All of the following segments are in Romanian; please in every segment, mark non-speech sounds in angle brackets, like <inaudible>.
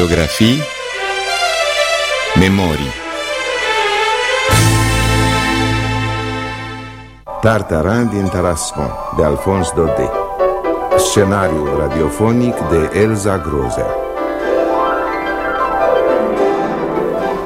Biografii Memorii. Tartaran din Tarascon de Alphonse Daudet Scenariu radiofonic de Elza Grozea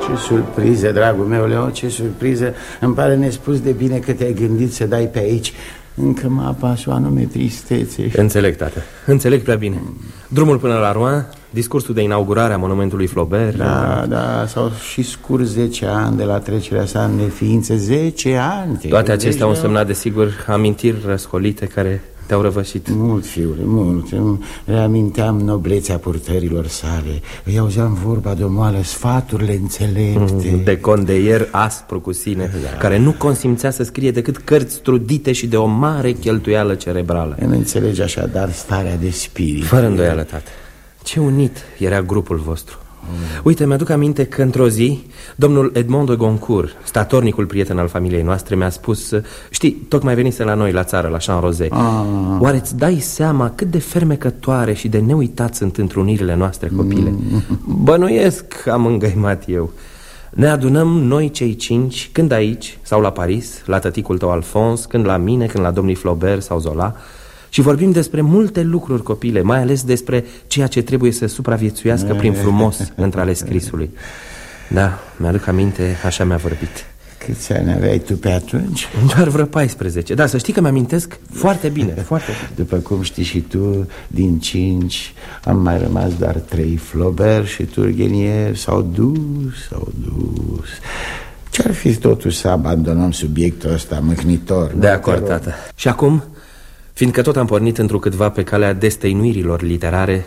Ce surpriză, dragul meu, Leo, ce surpriză Îmi pare nespus de bine că te-ai gândit să dai pe aici. Încă mă apași o anume tristețe. Înțeleg, tată, înțeleg prea bine. Drumul până la Rouen, discursul de inaugurare a monumentului Flaubert Da, da, s-au și scurs 10 ani de la trecerea sa în neființă 10 ani Toate acestea au însemnat, desigur, amintiri răscolite care te-au răvășit. Mult, fiule, mult. Îmi reaminteam noblețea purtărilor sale. Îi auzeam vorba de o moală, sfaturile înțelepte. De condeier aspru cu sine da. Care nu consimțea să scrie decât cărți trudite și de o mare cheltuială cerebrală. Nu înțelegi așadar starea de spirit. Fără îndoială, tată Ce unit era grupul vostru Uite, mi-aduc aminte că într-o zi Domnul Edmond de Goncourt Statornicul prieten al familiei noastre mi-a spus Știi, tocmai venise la noi la țară, la Jean-Rosé ah. Oare îți dai seama cât de fermecătoare și de neuitat sunt întrunirile noastre copile? Mm. Bănuiesc, am îngăimat eu ne adunăm noi cei cinci, când aici sau la Paris, la tăticul tău Alphonse, când la mine, când la domnii Flaubert sau Zola și vorbim despre multe lucruri, copile Mai ales despre ceea ce trebuie să supraviețuiască prin frumos între ale scrisului Da, mi-aduc aminte, așa mi-a vorbit. Câți ani aveai tu pe atunci? <laughs> Doar vreo 14 Da, să știi că mi-amintesc foarte bine, <laughs> foarte bine. După cum știi și tu, din cinci Am mai rămas doar trei Flaubert și Turgenier S-au dus, s-au dus. Ce-ar fi totuși să abandonăm subiectul ăsta mâhnitor? De acord, tată. Și acum Fiindcă tot am pornit într-o câtva pe calea destăinuirilor literare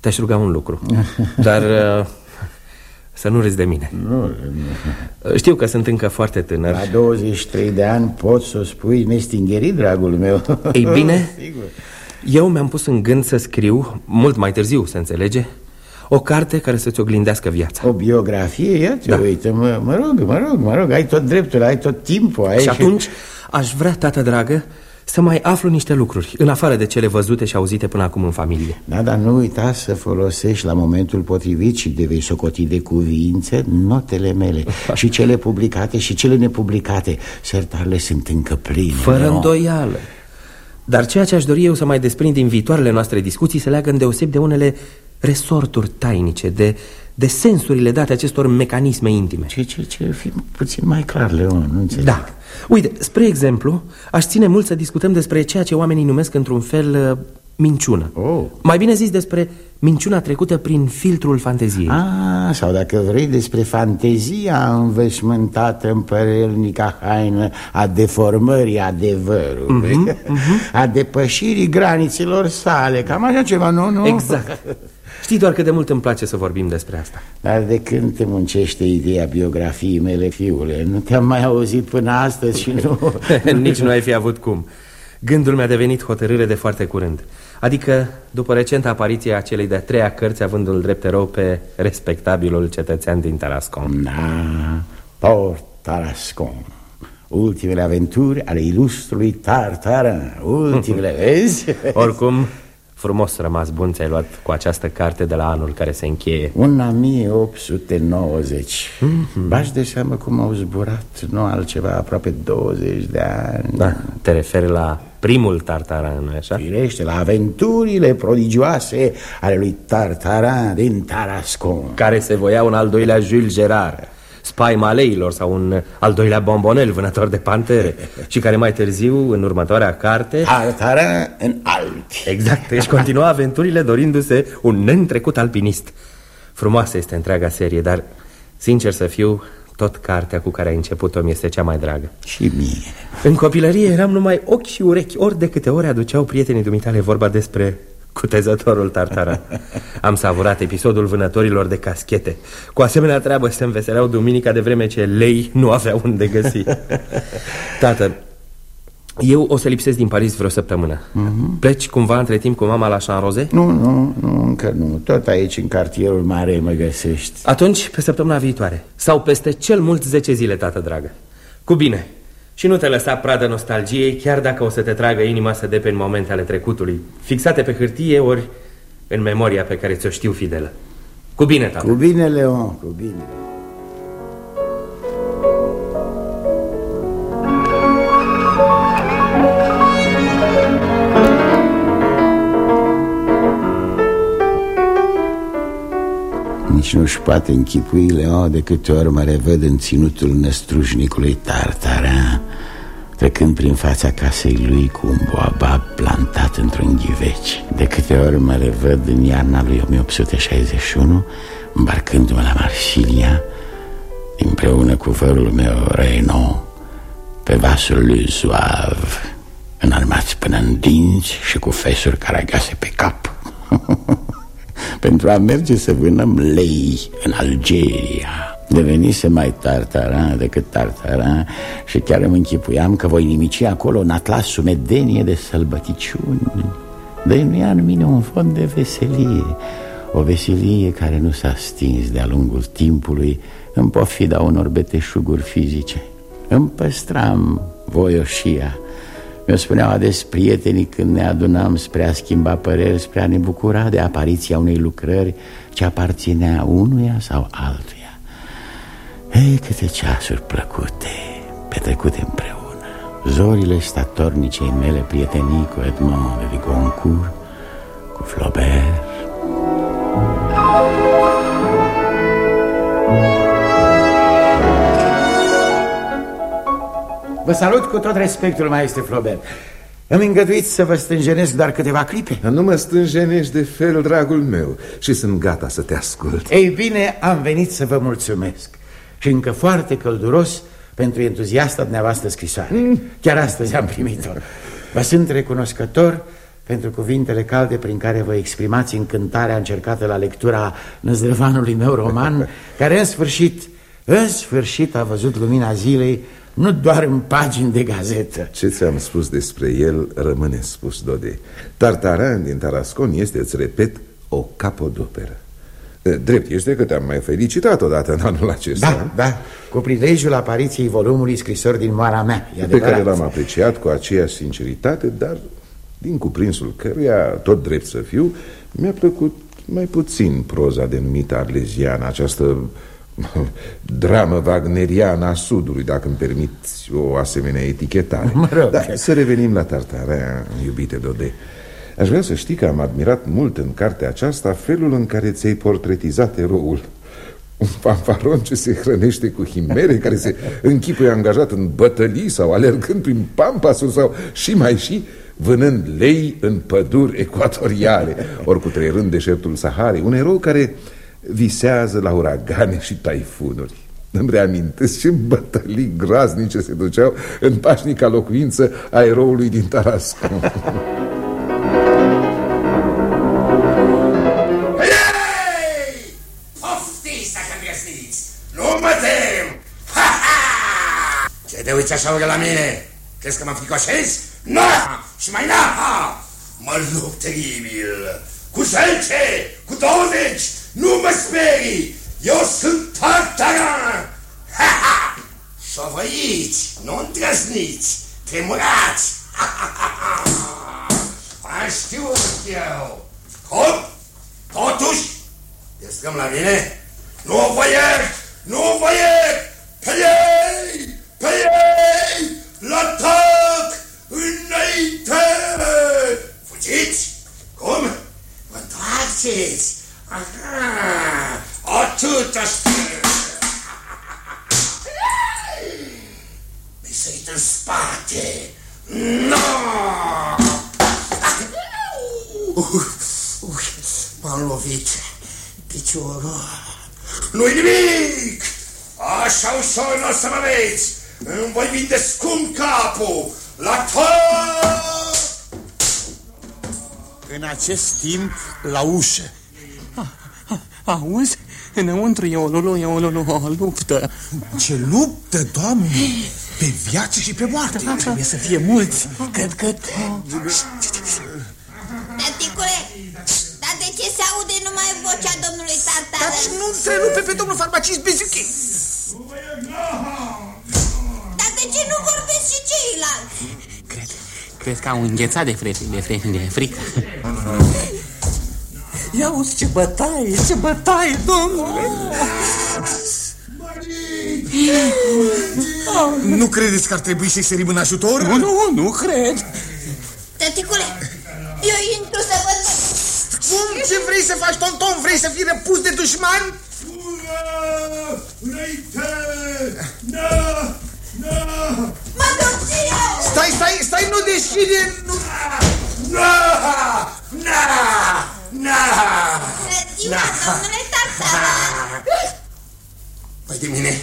Te-aș ruga un lucru. <laughs> Dar uh, să nu râzi de mine. Nu, nu. Știu că sunt încă foarte tânăr. La 23 de ani poți să o spui nestingerit, dragul meu. <laughs> Ei bine, <laughs> eu mi-am pus în gând să scriu, mult mai târziu, să înțelege o carte care să-ți oglindească viața. O biografie? Ia te da. uite, mă, mă rog, mă rog, mă rog. Ai tot dreptul, ai tot timpul ai Și atunci aș vrea, tată dragă să mai aflu niște lucruri, în afară de cele văzute și auzite până acum în familie. Da, dar nu uita să folosești la momentul potrivit și de vei socoti de cuvințe notele mele <laughs> Și cele publicate și cele nepublicate. Sertarele sunt încă pline. Fără no? îndoială. Dar ceea ce aș dori eu să mai desprind din viitoarele noastre discuții Se leagă îndeoseb de unele resorturi tainice De de sensurile date acestor mecanisme intime Ce, ce, ce, fi puțin mai clar, Leon, nu înțeleg Da, uite, spre exemplu, aș ține mult să discutăm despre ceea ce oamenii numesc într-un fel uh, minciună oh. Mai bine zis despre minciuna trecută prin filtrul fanteziei ah, Sau dacă vrei despre fantezia înveșmântată în părelnica haină a deformării adevărului uh -huh, uh -huh. A depășirii granițelor sale, cam așa ceva, nu? nu? Exact <laughs> Știi doar cât de mult îmi place să vorbim despre asta. Dar de când te muncește ideea biografiei mele, fiule? Nu te-am mai auzit până astăzi și nu... <laughs> Nici nu ai fi avut cum. Gândul mi-a devenit hotărâre de foarte curând. Adică după recenta apariție a celei de-a treia cărți Avându-l drept erou pe respectabilul cetățean din Tarascon. Da, Port Tarascon. Ultimele aventuri ale ilustrului Tartarin Ultimele, <laughs> vezi? Oricum, Frumos rămas bun ți-ai luat cu această carte de la anul care se încheie. Una 1890 mm -hmm. Bași de seamă cum au zburat Nu altceva, aproape 20 de ani. Da, Te referi la primul Tartaran, nu așa? Firește, la aventurile prodigioase ale lui Tartaran din Tarascon. Care se voia un al doilea Jules Gerard spaima leilor sau un al doilea bombonel vânător de pantere <laughs> și care mai târziu, în următoarea carte... Tartara în Alpi. Exact, își continua aventurile dorindu-se un neîntrecut alpinist. Frumoasă este întreaga serie, dar, sincer să fiu, tot cartea cu care ai început-o mi este cea mai dragă. Și mie. În copilărie eram numai ochi și urechi, ori de câte ori aduceau prietenii dumitale vorba despre Cutezătorul Tartara Am savurat episodul vânătorilor de caschete. Cu asemenea treabă se înveseleau duminica de vreme ce lei nu avea unde găsi. Tată, eu o să lipsesc din Paris vreo săptămână. Uh mhm. -huh. Pleci cumva între timp cu mama la Jean-Rosé? Nu, nu, nu, încă nu. Tot aici în cartierul mare mă găsești. Atunci pe săptămâna viitoare. Sau peste cel mult 10 zile, tată dragă. Cu bine și nu te lăsa pradă nostalgiei, chiar dacă o să te tragă inima să depe în momente ale trecutului, fixate pe hârtie ori în memoria pe care ți-o știu fidelă. Cu bine, tată! Cu bine, Leon, cu bine. Nici nu-și poate închipui Leon de câte ori mă revăd în ținutul năstrușnicului Tartarin Trecând prin fața casei lui cu un boabab plantat într-un ghiveci. De câte ori mă revăd în iarna lui 1861 Îmbarcându-mă la Marsilia Împreună cu vărul meu Renault Pe vasul lui Zoav Înarmați până în dinți și cu fesuri caragase pe cap <laughs> pentru a merge să vânăm lei în Algeria Devenise mai tartaran decât tartaran Și chiar îmi închipuiam că voi nimici acolo în atlas sumedenie de sălbăticiuni. Dar nu ia în mine un fond de veselie O veselie care nu s-a stins de-a lungul timpului În pofida unor beteșuguri fizice. Îmi păstram voioșia. Mi-o spuneau ades prietenii când ne adunam spre a schimba păreri, spre a ne bucura de apariția unei lucrări ce aparținea unuia sau altuia. Ei, câte ceasuri plăcute, petrecute împreună. Zorile statornicei mele prietenii cu Edmond de Goncourt, cu Flaubert. Vă salut cu tot respectul, maestre Flaubert Îmi îngăduiți să vă stânjenesc doar câteva clipe Nu mă stânjenești de fel, dragul meu Și sunt gata să te ascult Ei bine, am venit să vă mulțumesc Și încă foarte călduros pentru entuziasta dumneavoastră scrisoare. Mm. Chiar astăzi am primit-o. Vă sunt recunoscător pentru cuvintele calde prin care vă exprimați încântarea încercată la lectura năzdrăvanului meu roman <laughs> Care în sfârșit, în sfârșit a văzut lumina zilei nu doar în pagini de gazetă. Ce ți-am spus despre el rămâne spus, Dode Tartaran din Tarascon este, îți repet, o capodoperă Drept este că te-am mai felicitat odată în anul acesta Da, da, cu prilejul apariției volumului scrisori din moara mea Pe care l-am apreciat cu aceeași sinceritate, dar din cuprinsul căruia, tot drept să fiu Mi-a plăcut mai puțin proza denumită arleziană Această <laughs> dramă wagneriană a Sudului, dacă îmi permiți o asemenea etichetare. Mă rog. Dar să revenim la Tartarea, iubite Dode. Aș vrea să știi că am admirat mult în cartea aceasta felul în care ți-ai portretizat eroul. Un fanfaron ce se hrănește cu himere, care se închipuie angajat în bătălii sau alergând prin pampasuri sau și mai și vânând lei în păduri ecuatoriale, ori cu trăierând deșertul Saharei. Un erou care visează la uragane și taifunuri. Îmi reamintesc ce bătălii graznice se duceau în pașnica locuință a eroului din Tarascon. <laughs> Ce te uiți așa la mine? Crezi că mă fricoșez? Nu! Și mai na! Mă lupt teribil! Cu zece! Cu 20! Nu mă sperii! Eu sunt Tartaran! Ha, ha! Șovăiți, nu îndrăzniți, tremurați! Ha, ha, ha, ha! Am știut eu! Cum? Totuși, descăm la mine? Nu vă iert! Nu vă iert! Pe ei! Pe ei! La tac! Înainte! Fugiți? Cum? Vă întoarceți! Aha! Atâta știu! Mi sărit în spate! No! Uh, uh, M-am lovit piciorul. Nu-i nimic! Așa ușor nu o să mă vezi! Îmi voi vinde scump capul! La tot! În acest timp, la ușă. Auzi? Înăuntru e o, lulu, e o, lulu, o luptă. Ce luptă, doamne! Pe viață și pe moarte! Trebuie să fie mulți. Cred că... Taticule, dar de ce se aude numai vocea domnului Tartar? Dar nu întrerupe pe domnul farmacist Bezuchi! Dar de ce nu vorbesc și ceilalți? Cred, cred că au înghețat de frică, de frică, de frică. Ia uzi ce bătaie, ce bătaie, domnule! Nu credeți că ar trebui să-i sărim în ajutor? Nu, nu, nu cred. Tăticule, eu intru să văd... Cum? Ce vrei să faci, tonton? Vrei să fii răpus de dușmani? Înainte! Na! Na! Mă duc eu! Stai, stai, stai, nu deschide! Nu... Na! Na! Na! Bună ziua, domnule Tartaran! Păi de mine,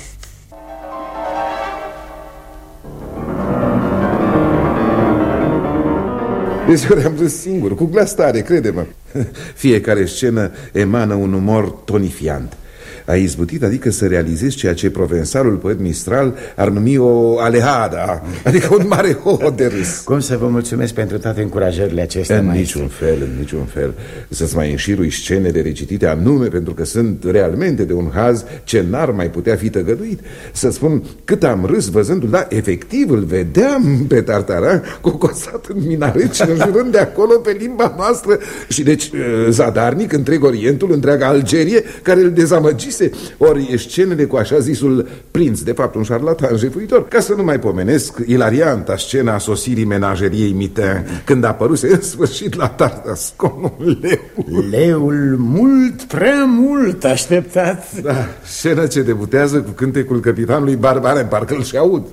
Deci ori am râs singur, cu glas tare, crede-mă <laughs> Fiecare scenă emană un umor tonifiant a izbutit, adică să realizezi ceea ce provensalul poet Mistral ar numi o alehada, <laughs> adică un mare ho de râs. Cum să vă mulțumesc pentru toate încurajările acestea, În maestru? niciun fel, în niciun fel Să-ți mai înșirui scenele recitite anume Pentru că sunt realmente de un haz Ce n-ar mai putea fi tăgăduit Să spun cât am râs văzându-l Da, efectiv îl vedeam pe Tartaran Cocosat în minaret și înjurând de acolo Pe limba noastră Și deci eh, zadarnic întreg Orientul Întreaga Algerie Care îl dezamăgise Ori scenele cu așa zisul prinț De fapt un șarlatan jefuitor. Ca să nu mai pomenesc ilarianta scena a sosirii menajeriei Mitin Când a apăruse în sfârșit la Tartascon un leu Leul mult, prea mult așteptat. Da, scenă ce debutează cu cântecul capitanului Barbaren Parcă-l și aud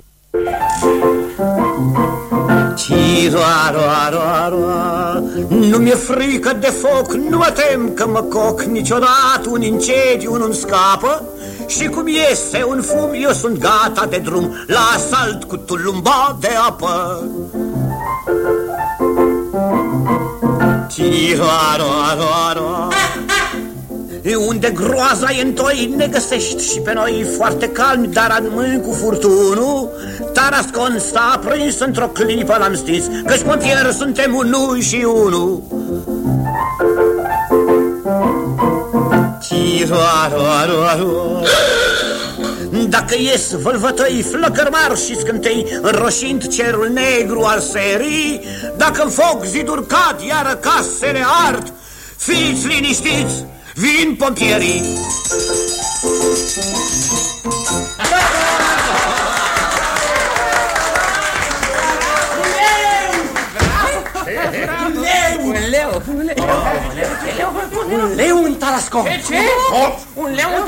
Ciroaroaroaroa, nu mi-e frică de foc, nu mă tem că mă coc niciodată un incendiu nu scapă. Și cum iese un fum, eu sunt gata de drum la asalt cu tulumba de apă. Ciroaroaroaroa, E unde groaza e în toi ne găsești și pe noi foarte calmi, dar admâni cu furtunul. Tarascon s-a prins într-o clipă, l-am stins, căci pompieri suntem unul și unul. Ciroaroaroaro. Dacă ies vălvătăi, flăcărmar și scântei Înroșind cerul negru al serii Dacă în foc ziduri cad, iară casele ard Fiți liniștiți, vin pompierii Un leu, un leu, un leu în Tarascon. Ce? Un leu în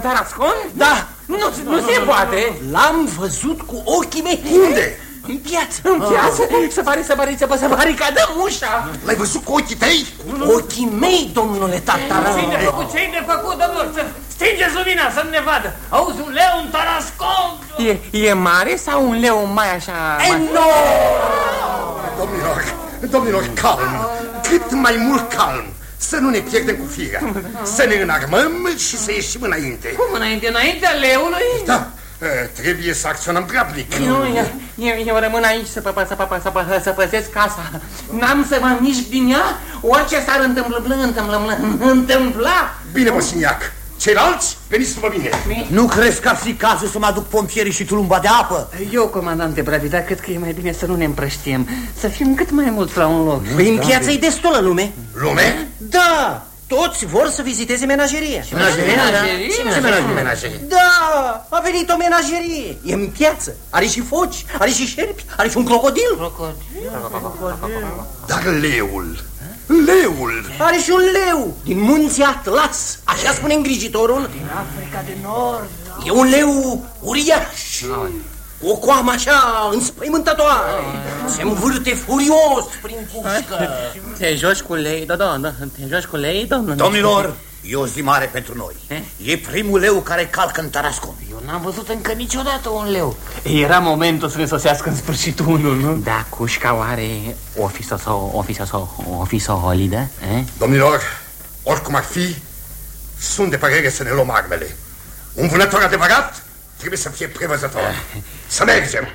Tarascon? Da. Nu, nu se poate. L-am văzut cu ochii mei Unde? În piață În piață să pare să pare să să baricadăm ușa. L-ai văzut cu ochii tăi? Ochii mei, domnule Tartaran Ce-i de făcut? Ce-i de făcut, domnul? Să Stingeți lumina să ne vadă. Auzi, un leu în Tarascon. E, e mare sau un leu mai așa... Mai... Domnilor, domnilor, calm, cât mai mult calm. Să nu ne pierdem cu figa. Să ne înarmăm și să ieșim înainte. Cum înainte, înaintea leului? Da, eh, trebuie să acționăm grabnic. Nu, eu, eu, eu rămân aici să, pă, să, pă, să, pă, să păzesc casa. N-am să mă mișc din ea, orice s-ar întâmpla, întâmpla, întâmpla. Bine, Mosiniac. Ceilalți, veniți după mine. Nu crezi că ar fi cazul să mă aduc pompierii și tulumba de apă? Eu, comandante Bravida, cred că e mai bine să nu ne împrăștiem, să fim cât mai mulți la un loc. Păi în piață e destulă lume Lume? Da, toți vor să viziteze menageria Menagerie? Ce menagerie? menagerie? Da, a venit o menagerie. E în piață, are și foci, are și șerpi, are și un crocodil. Dar leul, leul, Are și un leu din munții Atlas Așa spune îngrijitorul. Din Africa de Nord. E un leu uriaș. Cu o coamă așa înspăimântătoare Se învârte furios prin pușcă <laughs> Te joci cu lei, da, da, da, te joci cu lei, domnule? Domnilor, e o zi mare pentru noi E primul leu care calcă în Tarascon Eu n-am văzut încă niciodată un leu. Era momentul să ne sosească în sfârșit unul, nu? Da, cușca oare o fi să o fi să o fi să holidă, eh? Domnilor, oricum ar fi, sunt de părere să ne luăm armele. Un vânător adevărat trebuie să fie prevăzător. Să mergem!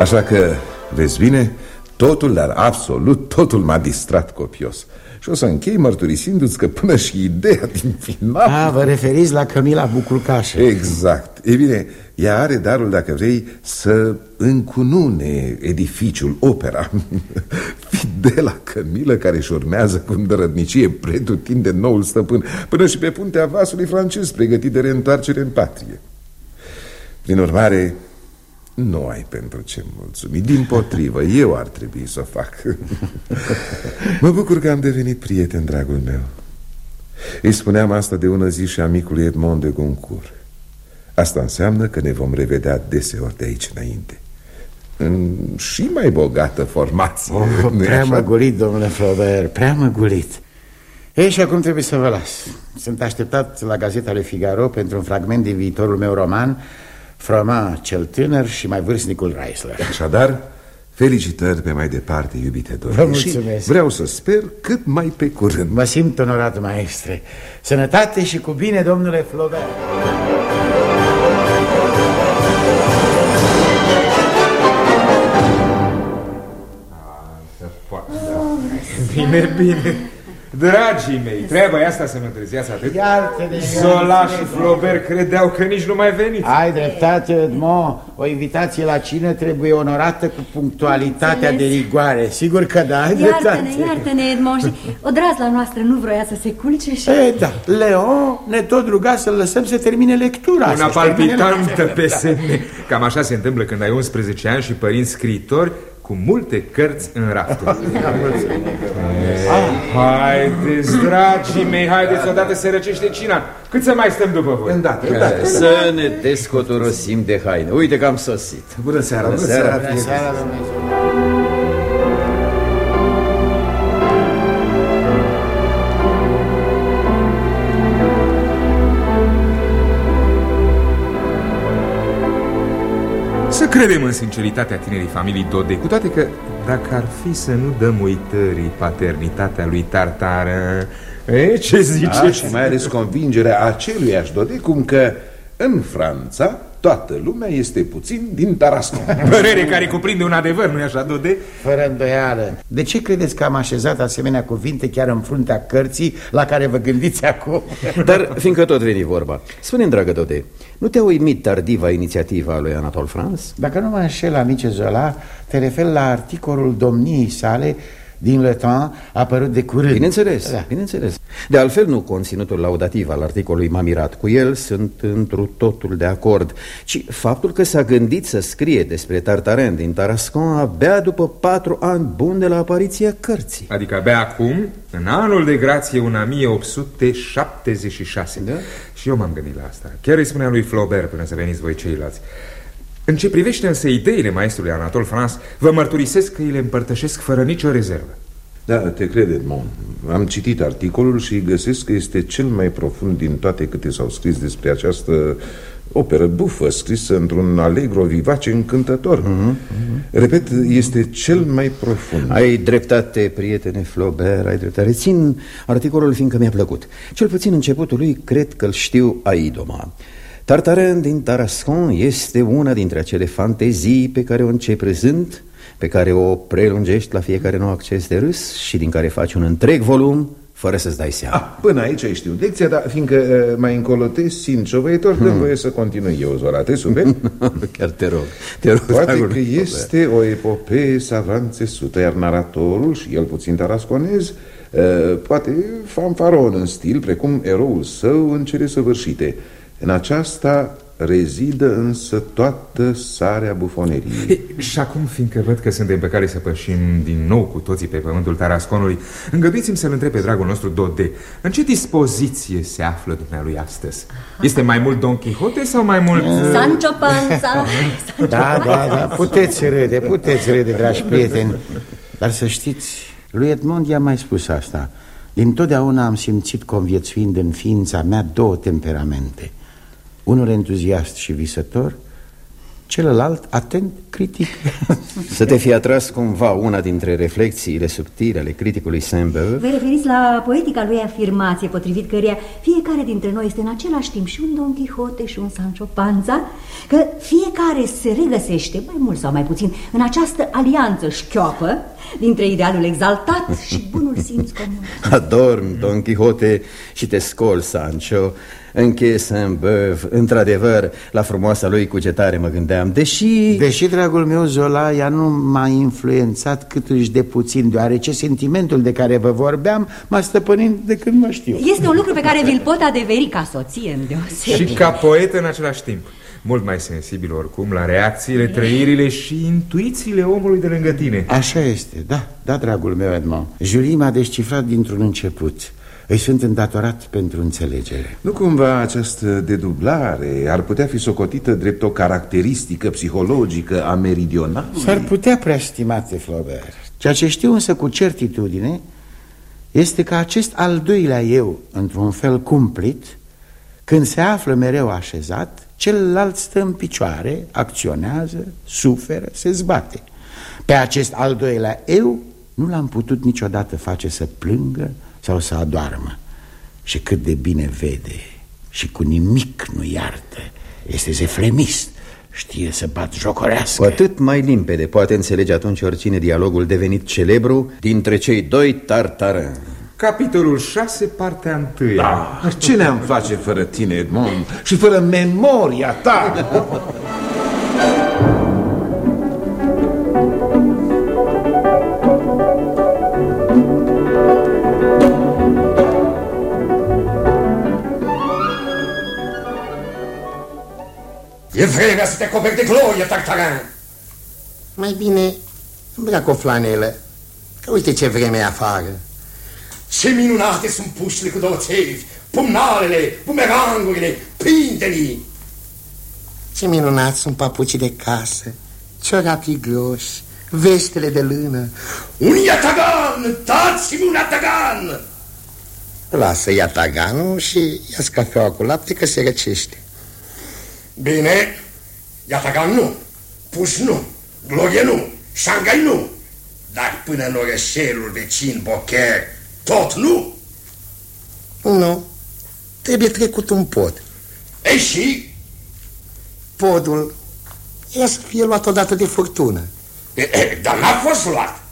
Așa că, vezi bine, Totul, dar absolut totul m-a distrat copios. Și o să închei mărturisindu-ți că până și ideea din final A, vă referiți la Camila Bucurcașă Exact. E bine, ea are darul, dacă vrei, să încunune edificiul, opera <laughs> Fidela Camila care își urmează cu îndărădnicie pretutinde noul stăpân Până și pe puntea vasului francez pregătit de reîntoarcere în patrie. Prin urmare, nu ai pentru ce mulțumi. Din potrivă, eu ar trebui să o fac. Mă bucur că am devenit prieten, dragul meu. Îi spuneam asta de ună zi și amicului Edmond de Goncourt. Asta înseamnă că ne vom revedea deseori de aici înainte. În și mai bogată formație oh, Prea măgulit, domnule Flaubert, prea măgulit. Ei, și acum trebuie să vă las. Sunt așteptat la Gazeta Le Figaro pentru un fragment din viitorul meu roman Froma cel tânăr și mai vârstnicul Reisler. Așadar, felicitări pe mai departe, iubite Dori Vă mulțumesc. și vreau să sper cât mai pe curând. Mă simt onorat, maestre. Sănătate și cu bine, domnule Flaubert Bine, bine Dragii mei, treaba e asta să mă întârziați atât? Iartă-ne, Zola și Flaubert credeau că nici nu mai veniți. Ai dreptate, Edmond O invitație la cină trebuie onorată cu punctualitatea Înțeles. de rigoare. Sigur că da, ai Iartă-ne, dreptate. iartă-ne, Edmond și odrazla noastră nu vroia să se culce și... E, da, Leon ne tot ruga să-l lăsăm să termine lectura Una să-și termine palpitantă lectura. pe semne. Cam așa se întâmplă când ai 11 ani și părinți scriitori cu multe cărți în rafturi. <laughs> Haideți, dragii mei, haideți odată să răcește cina. Cât să mai stăm după voi? Îndată, îndată. Să ne descotorosim de haine. Uite că am sosit. Bună seara, bună seara. seara, Bună seara, domnule. Credem în sinceritatea tinerii familii Dode Cu toate că dacă ar fi să nu dăm uitării paternitatea lui Tartară E, ce ziceți? Da, și mai ales convingerea aceluiași Dode Cum că în Franța toată lumea este puțin din Tarascon <laughs> Părere care cuprinde un adevăr, nu-i așa, Dode? Fără îndoială De ce credeți că am așezat asemenea cuvinte chiar în fruntea cărții la care vă gândiți acum? <laughs> Dar fiindcă tot veni vorba Spune-mi, dragă Dode Nu te-a uimit tardiva inițiativa lui Anatol Franz? Dacă nu mă înșel, amice Zola, te referi la articolul domniei sale din Le Temps, apărut de curând. Bineînțeles, Da. bineînțeles De altfel nu conținutul laudativ al articolului m-a mirat Cu el sunt întru totul de acord Ci faptul că s-a gândit să scrie despre Tartarin din Tarascon Abia după patru ani buni de la apariția cărții Adică abia acum, în anul de grație, un 1876 Da? Și eu m-am gândit la asta Chiar îi spuneam lui Flaubert până să veniți voi ceilalți În ce privește însă ideile maestrului Anatol France Vă mărturisesc că îi le împărtășesc fără nicio rezervă. Da, te cred, Edmond. Am citit articolul și găsesc că este cel mai profund din toate câte s-au scris despre această operă bufă Scrisă într-un allegro vivace încântător. Repet, este cel mai profund. Ai dreptate, prietene Flaubert, ai dreptate. Rețin articolul fiindcă mi-a plăcut. Cel puțin începutul lui cred că-l știu aidoma Tartarin din Tarascon este una dintre acele fantezii pe care o încep râzând Pe care o prelungești la fiecare nou acces de râs Și din care faci un întreg volum fără să-ți dai seama Ah, până aici ai știut lecția, dar fiindcă uh, mai încolo te simt șovăitor, dă voie să continui eu, Zora, te sube? <laughs> Chiar te rog, te rog Poate dragul că Flaubert. este o epopee savant țesută, iar naratorul, și el puțin tarasconez, uh, poate fanfaron în stil, precum eroul său în cele săvârșite. În aceasta rezidă însă toată sarea bufoneriei. Ei, Și acum, fiindcă văd că suntem pe care să pășim din nou cu toții pe pământul Tarasconului Îngăduiți-mi să-l întreb pe dragul nostru Dode În ce dispoziție se află dumnealui astăzi? Este mai mult Don Quixote sau mai mult... Sancho Panza. <laughs> Da, da, da, puteți râde, puteți râde, dragi prieteni. Dar să știți, lui Edmond i-a mai spus asta. Din totdeauna am simțit conviețuind în ființa mea două temperamente Unul entuziast și visător celălalt atent, critic. <laughs> Să te fi atras cumva una dintre reflexiile subtile ale criticului Saint-Beuve? Vă referiți la poetica lui afirmație, potrivit căreia fiecare dintre noi este în același timp și un Don Quixote și un Sancho Panza, că fiecare se regăsește, mai mult sau mai puțin, în această alianță șchioapă dintre idealul exaltat și bunul simț comun. <laughs> Adorm, Don Quixote, și te scol, Sancho Încheie Saint-Beuve, într-adevăr, la frumoasa lui cugetare mă gândeam. Deși... Deși, dragul meu, Zola, ea nu m-a influențat câtuși de puțin Deoarece sentimentul de care vă vorbeam m-a stăpânit de când mă știu. Este un lucru pe care vi-l pot adeveri ca soție îndeosebi Și ca poet în același timp. Mult mai sensibil oricum la reacțiile, trăirile și intuițiile omului de lângă tine. Așa este, da, da, dragul meu Edmond. Julie m-a descifrat dintr-un început îi sunt îndatorat pentru înțelegere Nu cumva această dedublare ar putea fi socotită drept o caracteristică psihologică a meridionalului? S-ar putea, prea stimate Flaubert Ceea ce știu însă cu certitudine este că acest al doilea eu, într-un fel cumplit, când se află mereu așezat, celălalt stă în picioare, acționează, suferă, se zbate. Pe acest al doilea eu nu l-am putut niciodată face să plângă sau să adoarmă. Și cât de bine vede și cu nimic nu iartă. Este zeflemist, știe să bat jocorească. Cu atât mai limpede poate înțelege atunci oricine dialogul devenit celebru dintre cei doi tartară. Capitolul 6, partea 1 da. Ce ne-am face fără tine, Edmond? Și fără memoria ta? <laughs> E vremea să te acoperi de glorie, Tartaran! Mai bine îmbrac o flanelă, că uite ce vreme e afară. Ce minunate sunt pușile cu două țevi, pumnalele, bumerangurile, pintenii! Ce minunați sunt papucii de casă, ciorapii groși, vestele de lână. Un iatagan! Dați-mi un iatagan! Lasă iataganul și ia cafeaua cu lapte că se răcește. Bine, Iatagan nu, Puș nu, Glorie nu, Shanghai nu, dar până în orășelul vecin Bocher, tot nu? Nu, trebuie trecut un pod. Ei și? Podul era să fie luat odată de furtună. E, e, dar n-a fost luat.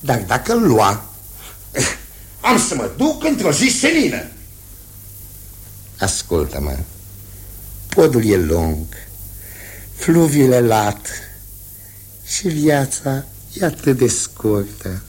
Dar dacă îl lua... Am să mă duc într-o zi senină. Ascultă-mă. Podul e lung, fluviul e lat și viața e atât de scurtă.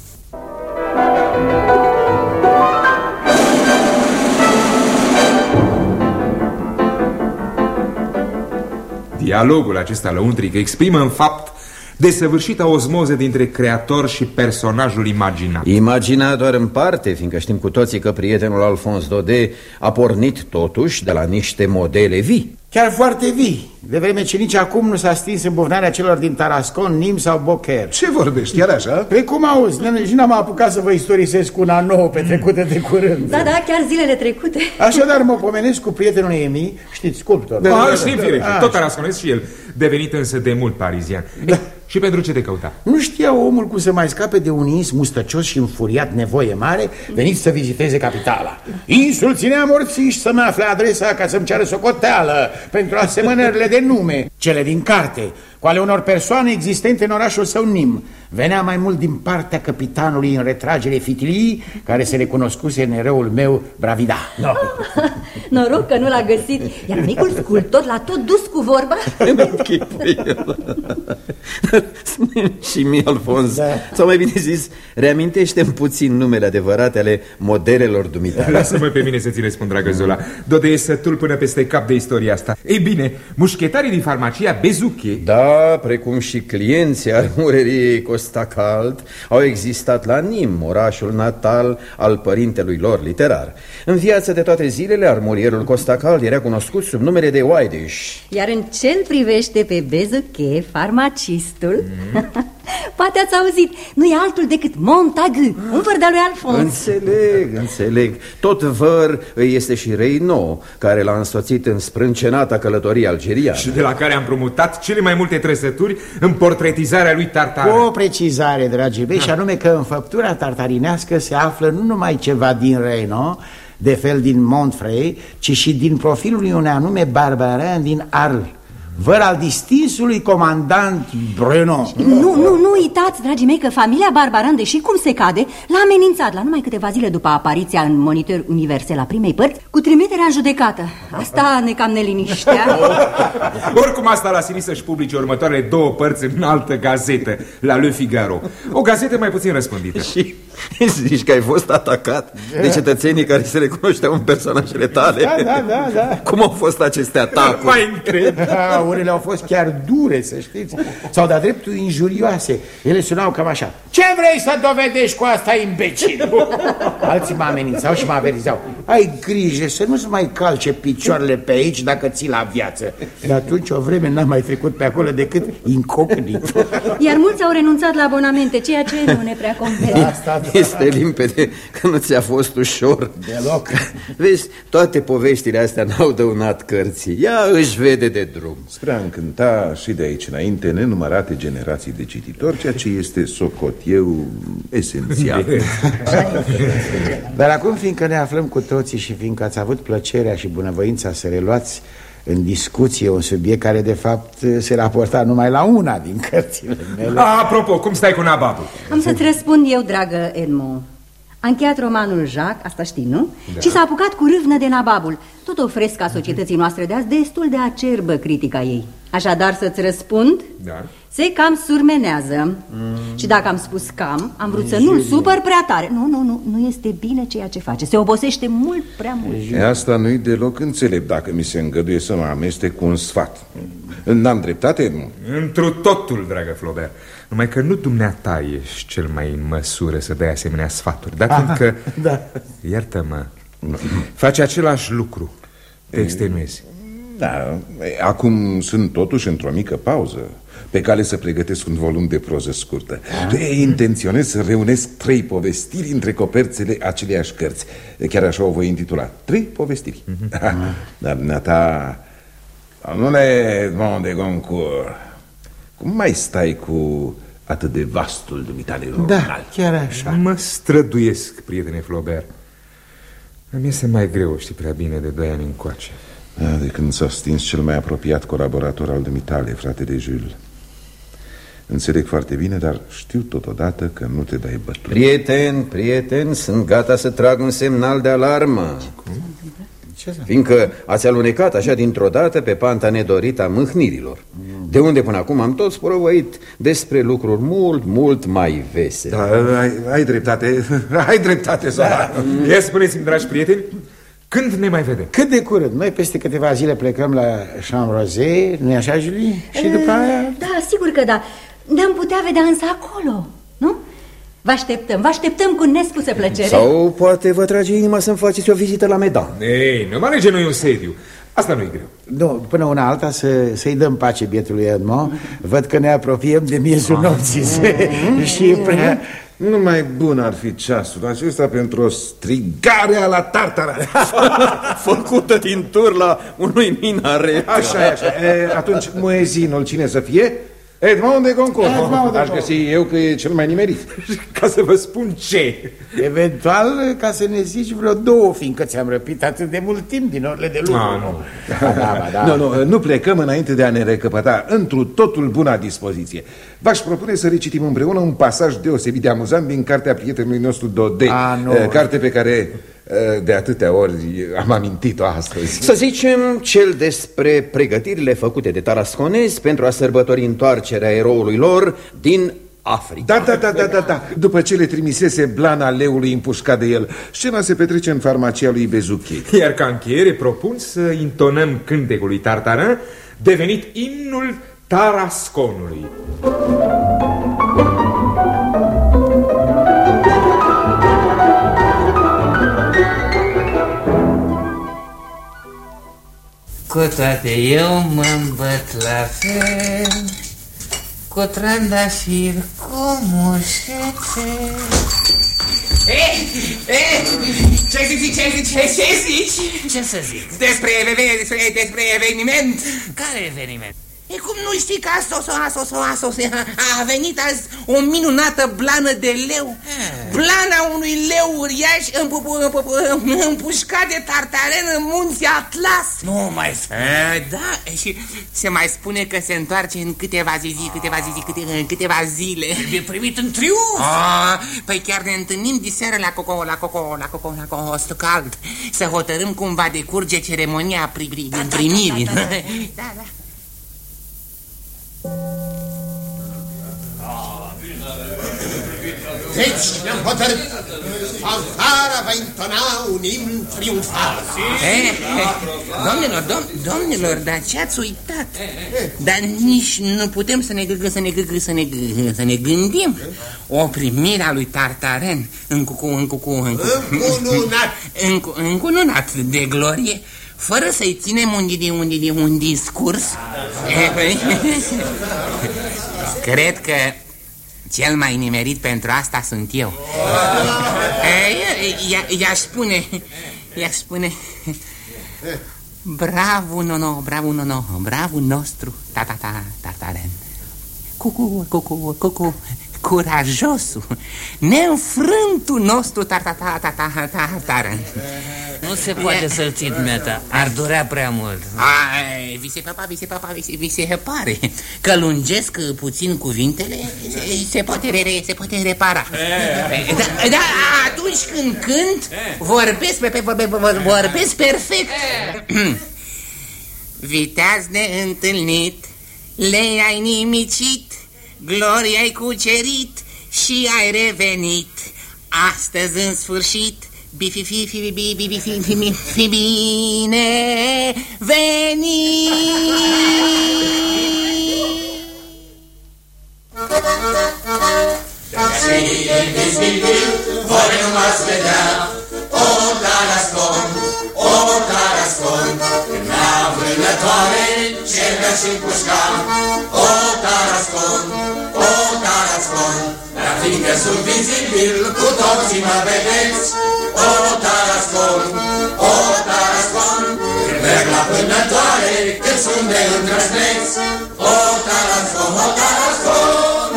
Dialogul acesta lăuntric exprimă în fapt desăvârșită osmoză dintre creator și personajul imaginat. Imaginat doar în parte, fiindcă știm cu toții că prietenul Alphonse Daudet a pornit totuși de la niște modele vii. Chiar foarte vii, de vreme ce nici acum nu s-a stins îmbufnarea celor din Tarascon, Nim sau Bocher. Ce vorbești, chiar așa? Păi cum auzi, și n-am apucat să vă istorisesc una nouă petrecută de curând. Da, da, chiar zilele trecute. Așadar mă pomenesc cu prietenul Emi, știți, sculptor. Da, da, știm, fire, tot Tarasconesc și el, devenit însă de mult parizian. Da. Și pentru ce te căuta? Nu știa omul cum să mai scape de un ins mustăcios și înfuriat nevoie mare venit să viziteze capitala. Insul ținea morțiși să-mi afle adresa ca să-mi ceară socoteală pentru asemănările de nume, cele din carte, cu ale unor persoane existente în orașul său Nim. Venea mai mult din partea capitanului în retragere fitilii, care se recunoscuse în eroul meu Bravida. No. <laughs> Noroc că nu l-a găsit, iar micul sculptor l-a tot dus cu vorba. <laughs> <laughs> și mie, Alfons, da. sau mai bine zis, reamintește-mi puțin numele adevărate ale modelelor dumitale. Lasă-mă pe mine să ți le spun, dragă Zola. Dode e sătul până peste cap de istoria asta. Ei bine, mușchetarii din farmacia Bezuche... Da, precum și clienții armureriei Costa Cald au existat la Nim, orașul natal al părintelui lor literar. În viața de toate zilele, Curierul Costacal era cunoscut sub numele de Waidish Iar în ce privește pe Bezuche, farmacistul mm. Poate ați auzit, nu e altul decât Montagu, un văr de-a lui Alfons. Înțeleg, înțeleg. Tot văr îi este și Reino Care l-a însoțit în sprâncenata călătorie algeriană. Și de la care am promutat cele mai multe trăsături În portretizarea lui Tartar Cu o precizare, dragii mei, și anume că în făptura tartarinească se află nu numai ceva din Reino de fel din Montfrey, ci și din profilul unui anume barbaran din Arles văr al distinsului comandant Bruno. Nu, nu, nu uitați, dragii mei, că familia Barbaran, deși cum se cade, l-a amenințat la numai câteva zile după apariția în Monitor Universal la primei părți, cu trimiterea în judecată. Asta ne cam neliniștea. <laughs> Oricum asta l-a silit să-și publice următoarele două părți în altă gazetă, la Le Figaro. O gazetă mai puțin răspândită. Și <laughs> zici că ai fost atacat de cetățenii care se recunoșteau în personajele tale? Da, da, da, da. Cum au fost aceste atacuri? Mai întreb. <laughs> Da, unele au fost chiar dure, să știți Sau de-a dreptul injurioase Ele sunau cam așa Ce vrei să dovedești cu asta, imbecil? <laughs> Alții mă amenințau și mă avertizau Ai grijă să nu-ți mai calce picioarele pe aici dacă ții la viață De atunci o vreme n-am mai trecut pe acolo decât incognit Iar mulți au renunțat la abonamente, ceea ce nu ne prea convine Asta, da. Este limpede că nu ți-a fost ușor. Deloc. Vezi, toate poveștile astea n-au dăunat cărții. Ea își vede de drum. Spre a încânta și de aici înainte nenumărate generații de cititori, ceea ce este, socot eu, esențial. Dar acum, fiindcă ne aflăm cu toții și fiindcă ați avut plăcerea și bunăvoința să reluați în discuție un subiect care, de fapt, se raporta numai la una din cărțile mele... Apropo, cum stai cu Nababu? Am să-ți răspund eu, dragă Edmond. A încheiat romanul Jacques, asta știi, nu? Da. Și s-a apucat cu râvnă de Nababul. Tot o frescă a societății noastre de azi, destul de acerbă critica ei. Așadar, să-ți răspund, Da. se cam surmenează. Mm. Și dacă am spus cam, am vrut să nu-l supăr prea tare. Nu, nu, nu, nu este bine ceea ce face. Se obosește mult prea mult. E, asta nu-i deloc înțelept dacă mi se îngăduie să mă amestec cu un sfat. N-am dreptate? Nu. Întru totul, dragă Flaubert. Numai că nu dumneata ești cel mai în măsură să dai asemenea sfaturi. Dar fiindcă, Da. iartă-mă, faci același lucru, te extenuezi. Da, e, acum sunt totuși într-o mică pauză pe cale să pregătesc un volum de proză scurtă. E, Intenționez să reunesc trei povestiri între coperțele aceleiași cărți. E, Chiar așa o voi intitula. Trei povestiri. <laughs> Dar dumneata, domnule Edmond de Goncourt, cum mai stai cu atât de vastul dumitale roman? Da, chiar așa. Mă străduiesc, prietene Flaubert. Îmi este mai greu, știi prea bine, de doi ani încoace. Da, de când s-a stins cel mai apropiat colaborator al dumitale, frate de Jules. Înțeleg foarte bine, dar știu totodată că nu te dai bătut. Prieten, prieten, sunt gata să trag un semnal de alarmă Ce să... Fiindcă ați alunecat așa dintr-o dată pe panta nedorită a mâhnirilor De unde până acum am tot sprovăit despre lucruri mult, mult mai vesele Da, ai, ai dreptate, <laughs> ai dreptate, Zola. Da. Ia spuneți-mi, dragi prieteni, când ne mai vedem? Cât de curând, noi peste câteva zile plecăm la Champs-Rosé, nu-i așa, Julie? Și după aia... Da, sigur că da. Ne-am putea vedea însă acolo, nu? Vă așteptăm, vă așteptăm cu nespusă plăcere. Sau poate vă trage inima să-mi faceți o vizită la Medan Ei, nu mă alege noi un sediu. Asta nu-i greu. Nu, până una alta să, să-i dăm pace bietului Edmond Văd că ne apropiem de miezul nopții <laughs> Și prea... Nu mai bun ar fi ceasul acesta pentru o strigare la tartara. <laughs> Făcută din turla unui minaret Așa e, așa. E, atunci, muezinul cine să fie? Edmond de Goncourt. Edmond de Aș găsi eu că e cel mai nimerit. <laughs> Ca să vă spun ce. Eventual ca să ne zici vreo două Fiindcă ți-am răpit atât de mult timp din orele de lucru Ah, nu. Da, da, ba, da. <laughs> Nu, nu, nu plecăm înainte de a ne recăpăta întru totul buna dispoziție. V-aș propune să recitim împreună un pasaj deosebit de amuzant din cartea prietenului nostru Dode, A, nu. eh, carte pe care eh, de atâtea ori am amintit-o astăzi. Să zicem cel despre pregătirile făcute de tarasconezi pentru a sărbători întoarcerea eroului lor din Africa. Da, da, da, da, da, da. După ce le trimisese blana leului împușcat de el, scena se petrece în farmacia lui Bezuchi. Iar ca încheiere propun să intonăm cântecul lui Tartarin, devenit imnul Tarasconului. Cu toate eu mă îmbăt la fel Cu trandafir, cu mușețe Ei, ei, ce zici, ce zici, ce, ce zici? Ce să zic? Despre, despre, despre eveniment. Care eveniment? E cum nu știi că a, sos, a, sos, a, sos, a venit azi o minunată blană de leu. Blana unui leu uriaș împu, împu, împușcat de tartaren în munții Atlas. Nu mai spune Da, și se mai spune că se întoarce în câteva zi, zi câteva zi, zi câte, în câteva zile. E primit în triumf. Ah, Păi chiar ne întâlnim diseară la Coco, la Coco, la Coco, la Coco Stocald Să hotărâm cum va decurge ceremonia pri, pri, da, primirii da, da, da, <laughs> da. da. Deci ne-am hotărât. Fanfara va intona un imn triumfal. Eh, eh, domnilor, dom domnilor, dar ce-ați uitat? Dar nici nu putem să ne gâgă, să ne gâgă, să ne gâgă, să ne gândim. O primire a lui Tartaren în cucu, în cucu, în cucu, încununat. În, încununat de glorie fără să-i ținem un, un, un, un discurs. <laughs> Cred că cel mai nimerit pentru asta sunt eu. <laughs> I-aș spune, i-aș spune, bravo, no, no, bravo, no, no, bravo nostru, ta, ta, ta, tartaren. Cucu, cucu, cucu, curajosul, neînfrântul nostru tartaren. Nu se poate să-l țin, meta, ar durea prea mult. Ai, vi se papa, vi se papa, vi se, vi se pare că lungesc puțin cuvintele, se poate, re, se poate repara. Da, da, atunci când cânt, vorbesc, pe, pe, vorbesc perfect. Viteaz de întâlnit, le-ai nimicit, gloria ai cucerit și ai revenit. Astăzi, în sfârșit, Bifi, fi, fi, bi, bi, bi, fi, fi, fi, bine veni! Voi nu m-ați vedea, o tarascon, o tarascon, la vânătoare, cercă și pușcan, dar fiindcă sunt vizibil, cu toții mă vedeți, o tarascon, o tarascon, când merg la vânătoare, cât sunt de îndrăzneți, o tarascon, o tarascon.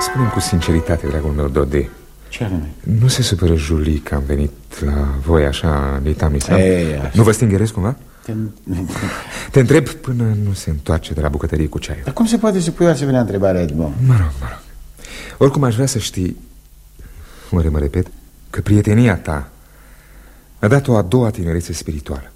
Spune-mi cu sinceritate, dragul meu, Dode Ce anume? Nu se supără Julie că am venit la voi așa, litamisam? Ei, așa. Nu vă stingeresc cumva? Te... <laughs> Te întreb până nu se întoarce de la bucătărie cu ceaiul Dar cum se poate să pui o asemenea întrebare, Edmond? Mă rog, mă rog Oricum aș vrea să știi Oare mă repet? Că prietenia ta a dat o a doua tinerețe spirituală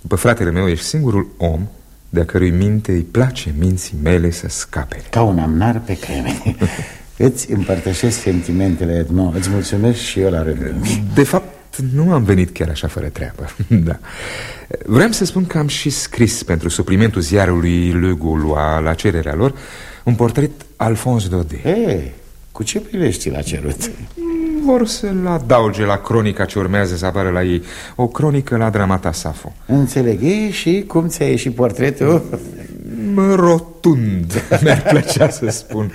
După fratele meu ești singurul om de-a cărui minte îi place minții mele să scape Ca un amnar pe creme <laughs> Îți împărtășesc sentimentele, Edmond Îți mulțumesc și eu la rândul De fapt, nu am venit chiar așa fără treabă <laughs> da. Vreau să spun că am și scris pentru suplimentul ziarului Le Gaulois La cererea lor Un portret Alphonse Daudet Ei, cu ce prilești l-a cerut? Vor să-l adauge la cronica ce urmează să apară la ei O cronică la dramata Safo Înțeleg, Ei, și cum ți-a ieșit portretul? Rotund, <laughs> mi-ar plăcea să spun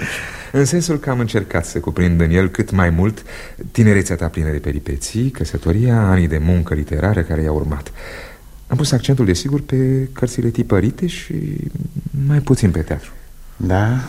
În sensul că am încercat să cuprind în el cât mai mult Tinerețea ta plină de peripeții Căsătoria, anii de muncă literară care i-au urmat Am pus accentul, desigur, pe cărțile tipărite și mai puțin pe teatru Da,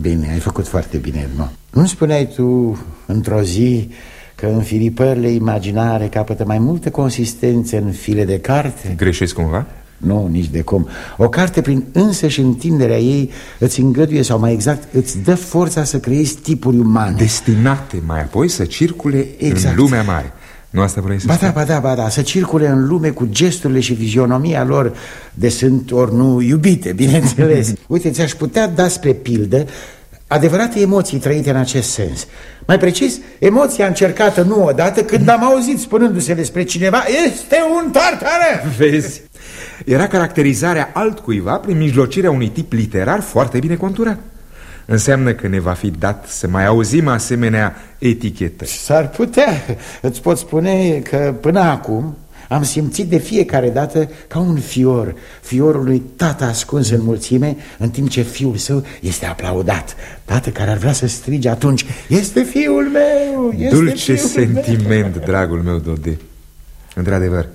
bine, ai făcut foarte bine, Edmond Nu spuneai tu într-o zi că înfilipările imaginare capătă mai multă consistență în file de carte? Greșesc cumva? Nu, nici de cum. O carte prin însăși întinderea ei îți îngăduie sau mai exact îți dă forța să creezi tipuri umane. Destinate mai apoi să circule exact. în lumea mare. Nu asta vrei să ba da, ba da, ba da, să circule în lume cu gesturile și fizionomia lor de sunt ori nu iubite, <laughs> bineînțeles. Uite, ți-aș putea da spre pildă adevărate emoții trăite în acest sens. Mai precis, emoția încercată nu odată când am auzit spunându-se despre cineva Este un tartare! Vezi, era caracterizarea altcuiva prin mijlocirea unui tip literar foarte bine conturat. Înseamnă că ne va fi dat să mai auzim asemenea etichetă S-ar putea. Îți pot spune că până acum am simțit de fiecare dată ca un fior Fiorul lui tata ascuns în mulțime În timp ce fiul său este aplaudat. Tată care ar vrea să strige atunci Este fiul meu este Dulce fiul sentiment, meu. dragul meu Dode. Într-adevăr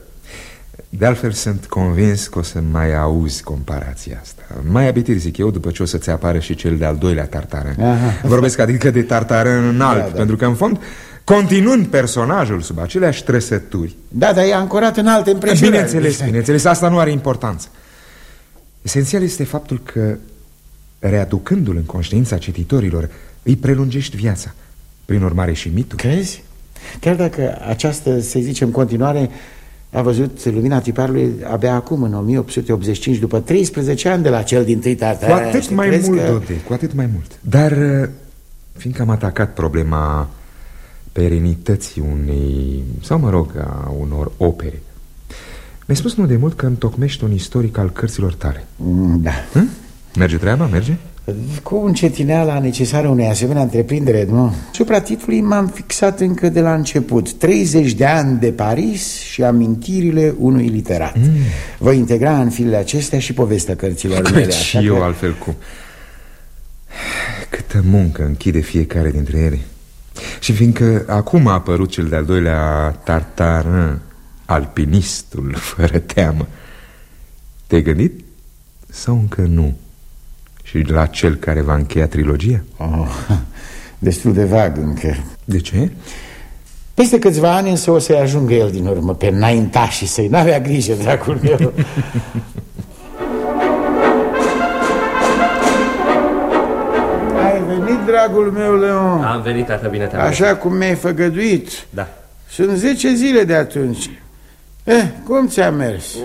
De altfel sunt convins că o să mai auzi comparația asta. Mai abitir, zic eu, după ce o să-ți apară și cel de-al doilea tartaran. Aha. Vorbesc adică de tartaran înalt Da, da. Pentru că, în fond, continuând personajul sub aceleași trăsături. Da, dar e ancorat în alte împrejurări. Bineînțeles, bineînțeles, asta nu are importanță. Esențial este faptul că Readucându-l în conștiința cititorilor Îi prelungești viața. Prin urmare și mitul. Crezi? Chiar dacă această, să zicem, continuare a văzut lumina tiparului abia acum, în 1885, după 13 ani de la cel din tâi tata. Cu atât Știi, mai crezi mult, că... Dode, cu atât mai mult Dar, uh, fiindcă am atacat problema perenității unei, sau mă rog, a unor opere Mi-ai spus nu de mult că întocmești un istoric al cărților tale Mm, Da. Hm? Merge treaba, merge? Cu încetineala necesară unei asemenea întreprindere, nu? Supra titlului m-am fixat încă de la început 30 de ani de Paris și amintirile unui literat mm. Voi integra în filele acestea și povestea cărților mele așa Și eu că- altfel cum Câtă muncă închide fiecare dintre ele Și fiindcă acum a apărut cel de-al doilea tartarin Alpinistul fără teamă Te-ai gândit? Sau încă nu? Și la cel care va încheia trilogia? Oh, <laughs> destul de vag încă. De ce? Peste câțiva ani însă o să-i ajungă el din urmă pe înaintașii săi N-avea grijă, dracul meu. <laughs> Ai venit, dragul meu, Leon. Am venit, tată, bine te Așa cum mi-ai făgăduit. Da. Sunt 10 zile de atunci. Eh, cum ți-a mers?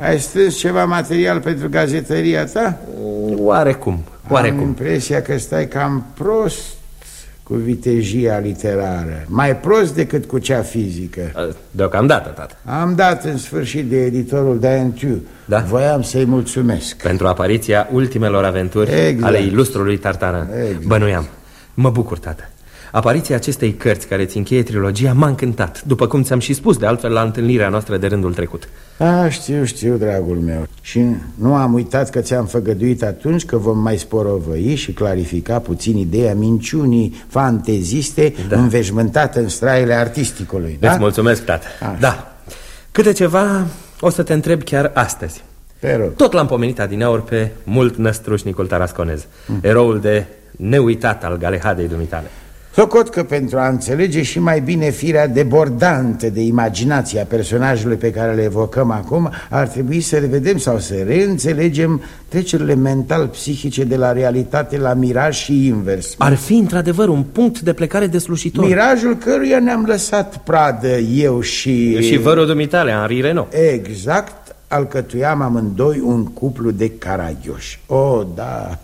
Ai strâns ceva material pentru gazetăria ta? Oarecum, oarecum Am impresia că stai cam prost cu vitejia literară. Mai prost decât cu cea fizică. Deocamdată, tată. Am dat în sfârșit de editorul Daintu Da? Voiam să-i mulțumesc. Pentru apariția ultimelor aventuri Exact. ale ilustrului Tartaran Exact. Bănuiam. Mă bucur, tată. Apariția acestei cărți care ți încheie trilogia m-a încântat După cum ți-am și spus de altfel la întâlnirea noastră de rândul trecut A, știu, știu, dragul meu Și nu am uitat că ți-am făgăduit atunci Că vom mai sporovăi și clarifica puțin ideea minciunii fanteziste da. Înveșmântate în straile artisticului da? Îți mulțumesc, tată Așa. Da Câte ceva o să te întreb chiar astăzi Te rog. Tot l-am pomenit adineauri pe mult năstrușnicul tarasconez Mm. Eroul de neuitat al Galehadei dumitale Socot că pentru a înțelege și mai bine firea debordantă de imaginație a personajului pe care le evocăm acum Ar trebui să revedem sau să reînțelegem trecerile mental-psihice de la realitate la miraj și invers. Ar fi într-adevăr un punct de plecare deslușitor. Mirajul căruia ne-am lăsat pradă eu și... Și vărul dumitale, Henri Renault Exact, alcătuiam amândoi un cuplu de caragioși. Oh, da,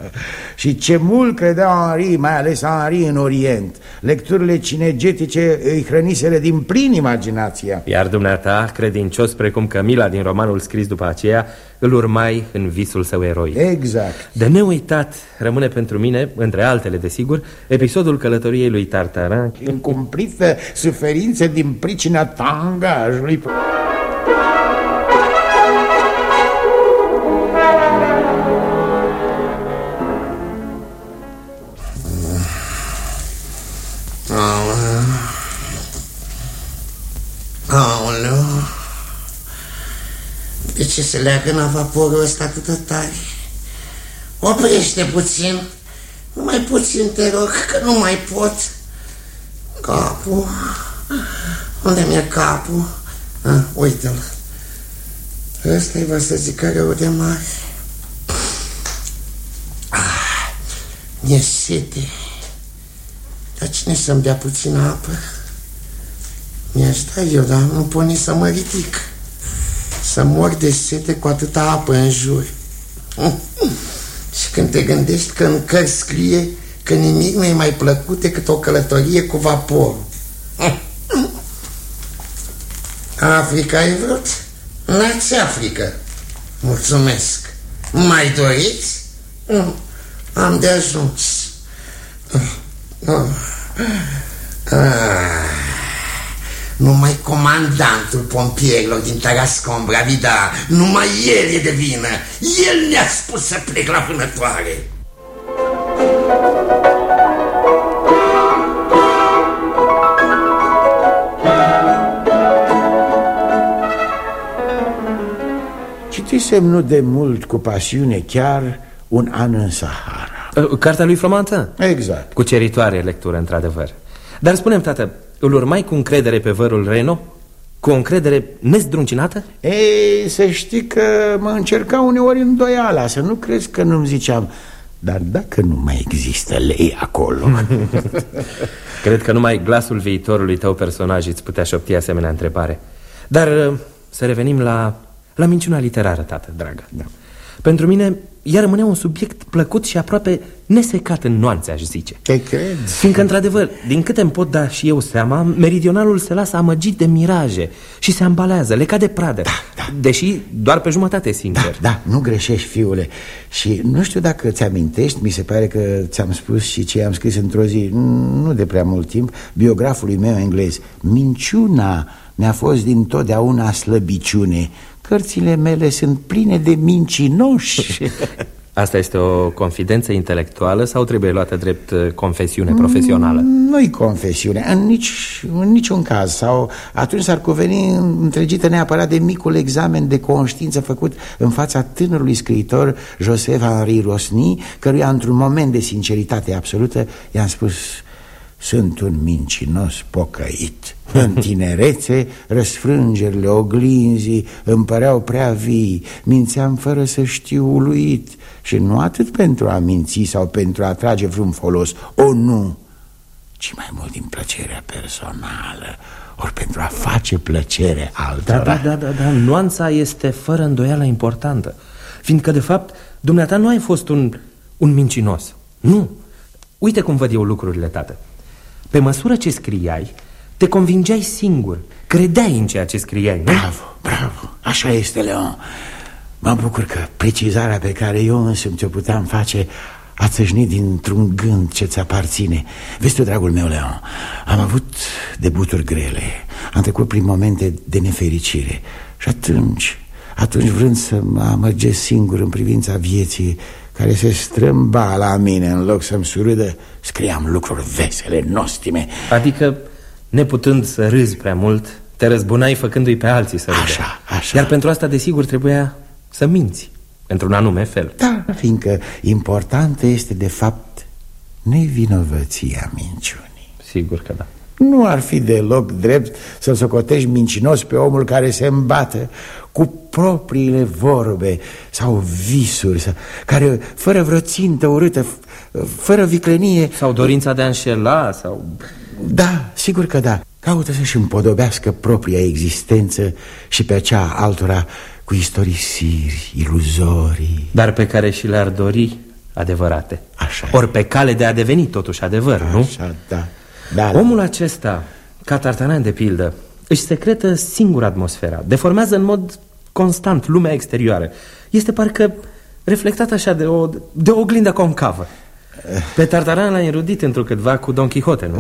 și ce mult credeau Henri, mai ales Henri în Orient. Lecturile cinegetice îi hrăniseră din plin imaginația. Iar dumneata, credincios precum Camila din romanul scris după aceea Îl urmai în visul său eroi. Exact. De neuitat rămâne pentru mine, între altele desigur Episodul călătoriei lui Tartarin Încumplită suferințe din pricina tangajului De ce se leagă în vaporul ăsta atât de tare? Oprește puțin. Numai puțin te rog că nu mai pot. Capul. Unde mi-e capul? Ah, uite-l Ăsta-i va să zic rău de mare. Ah, Mi-e sete. Dar cine să-mi dea puțină apă? Mi-aș da eu, dar nu pot nici să mă ridic Să mor de sete cu atâta apă în jur <laughs> Și când te gândești că în cărți scrie Că nimic nu e mai plăcut decât o călătorie cu vapor <laughs> Africa ai vrut? N-ați Africa Mulțumesc Mai doriți? Nu, <laughs> am de ajuns Nu. Ah. Numai comandantul pompierilor din Tarascon, Bravida, numai el e de vină. El ne-a spus să plec la vânătoare. Citisem nu de mult cu pasiune chiar un an în Sahara Uh, Cartea lui Fromantin? Exact Cuceritoare lectură, într-adevăr Dar spunem, tată, îl urmai cu încredere pe vărul Reno? Cu o încredere nezdruncinată? Ei, să știi că mă încerca uneori îndoiala Să nu crezi că nu-mi ziceam Dar dacă nu mai există lei acolo <laughs> Cred că numai glasul viitorului tău personaj îți putea șopti asemenea întrebare Dar uh, să revenim la, la minciuna literară, tată, dragă da. Pentru mine, ea rămânea un subiect plăcut și aproape nesecat în nuanțe, aș zice. Te cred Fiindcă, într-adevăr, din câte îmi pot da și eu seama Meridionalul se lasă amăgit de miraje Și se ambalează, le cade pradă. Da, da. Deși doar pe jumătate, sincer. Da, nu greșești, fiule. Și nu știu dacă ți amintești Mi se pare că ți-am spus și ce am scris într-o zi Nu de prea mult timp Biografului meu englez. Minciuna mi-a fost din totdeauna slăbiciune Cărțile mele sunt pline de mincinoși <laughs> Asta este o confidență intelectuală sau trebuie luată drept uh, confesiune profesională? Nu-i confesiune, în, nici, în niciun caz Sau atunci s-ar cuveni întregită neapărat de micul examen de conștiință Făcut în fața tânărului scriitor Joseph Henri Rosny Căruia într-un moment de sinceritate absolută i-am spus sunt un mincinos pocăit. În tinerețe, răsfrângerile oglinzii îmi păreau prea vii. Mințeam fără să știu uluit. Și nu atât pentru a minți sau pentru a trage vreun folos. O, nu Ci mai mult din plăcerea personală. Ori pentru a face plăcere altora. Da, da, da, da, da. nuanța este fără îndoială importantă. Fiindcă, de fapt, dumneata nu ai fost un, un mincinos. Nu. Uite cum văd eu lucrurile, tată pe măsură ce scriai, te convingeai singur. Credeai în ceea ce scriai, nu? Bravo, bravo, așa este, Leon. Mă bucur că precizarea pe care eu însumi ți-o puteam face A țâșnit dintr-un gând ce-ți aparține Vezi tu, dragul meu, Leon Am avut debuturi grele. Am trecut prin momente de nefericire. Și atunci, atunci vrând să mă amăgesc singur în privința vieții care se strâmba la mine în loc să-mi surâdă, scriam lucruri vesele, nostime. Adică, neputând să râzi prea mult, te răzbunai făcându-i pe alții să râdă. Așa, așa. Iar pentru asta, desigur, trebuia să minți, într-un anume fel. Da, fiindcă importantă este, de fapt, nevinovăția minciunii. Sigur că da. Nu ar fi deloc drept să-l socotești mincinos pe omul care se îmbată cu propriile vorbe sau visuri, sau, care fără vreo țintă urâtă, fără viclenie... Sau dorința de a înșela, sau... Da, sigur că da. Caută să-și împodobească propria existență și pe cea altora cu istorisiri, iluzorii. Dar pe care și le-ar dori adevărate. Așa Ori pe cale de a deveni totuși adevăr, Așa, nu? Așa, da. Da. Omul acesta, ca Tartanan de pildă, își secretă singur atmosfera, deformează în mod constant lumea exterioară. Este parcă reflectat așa de o, de o oglindă concavă. Pe Tartaran l-a înrudit într-o cu Don Quixote, nu?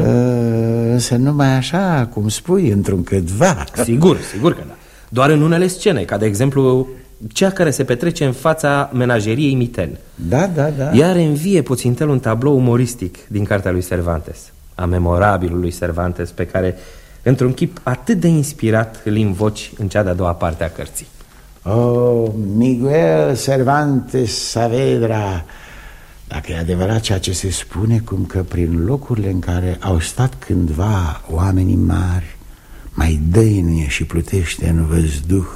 Însă numai așa, cum spui, într-un câtva Sigur, sigur că da Doar în unele scene, ca de exemplu cea care se petrece în fața menajeriei Miten Da, da, da Ea reînvie puțintel un tablou umoristic din cartea lui Cervantes A memorabilului Cervantes pe care, într-un chip atât de inspirat, îl invoci în cea de-a doua parte a cărții. Oh, Miguel Cervantes Saavedra Dacă e adevărat ceea ce se spune Cum că prin locurile în care au stat cândva oamenii mari Mai dăinuie și plutește în văzduh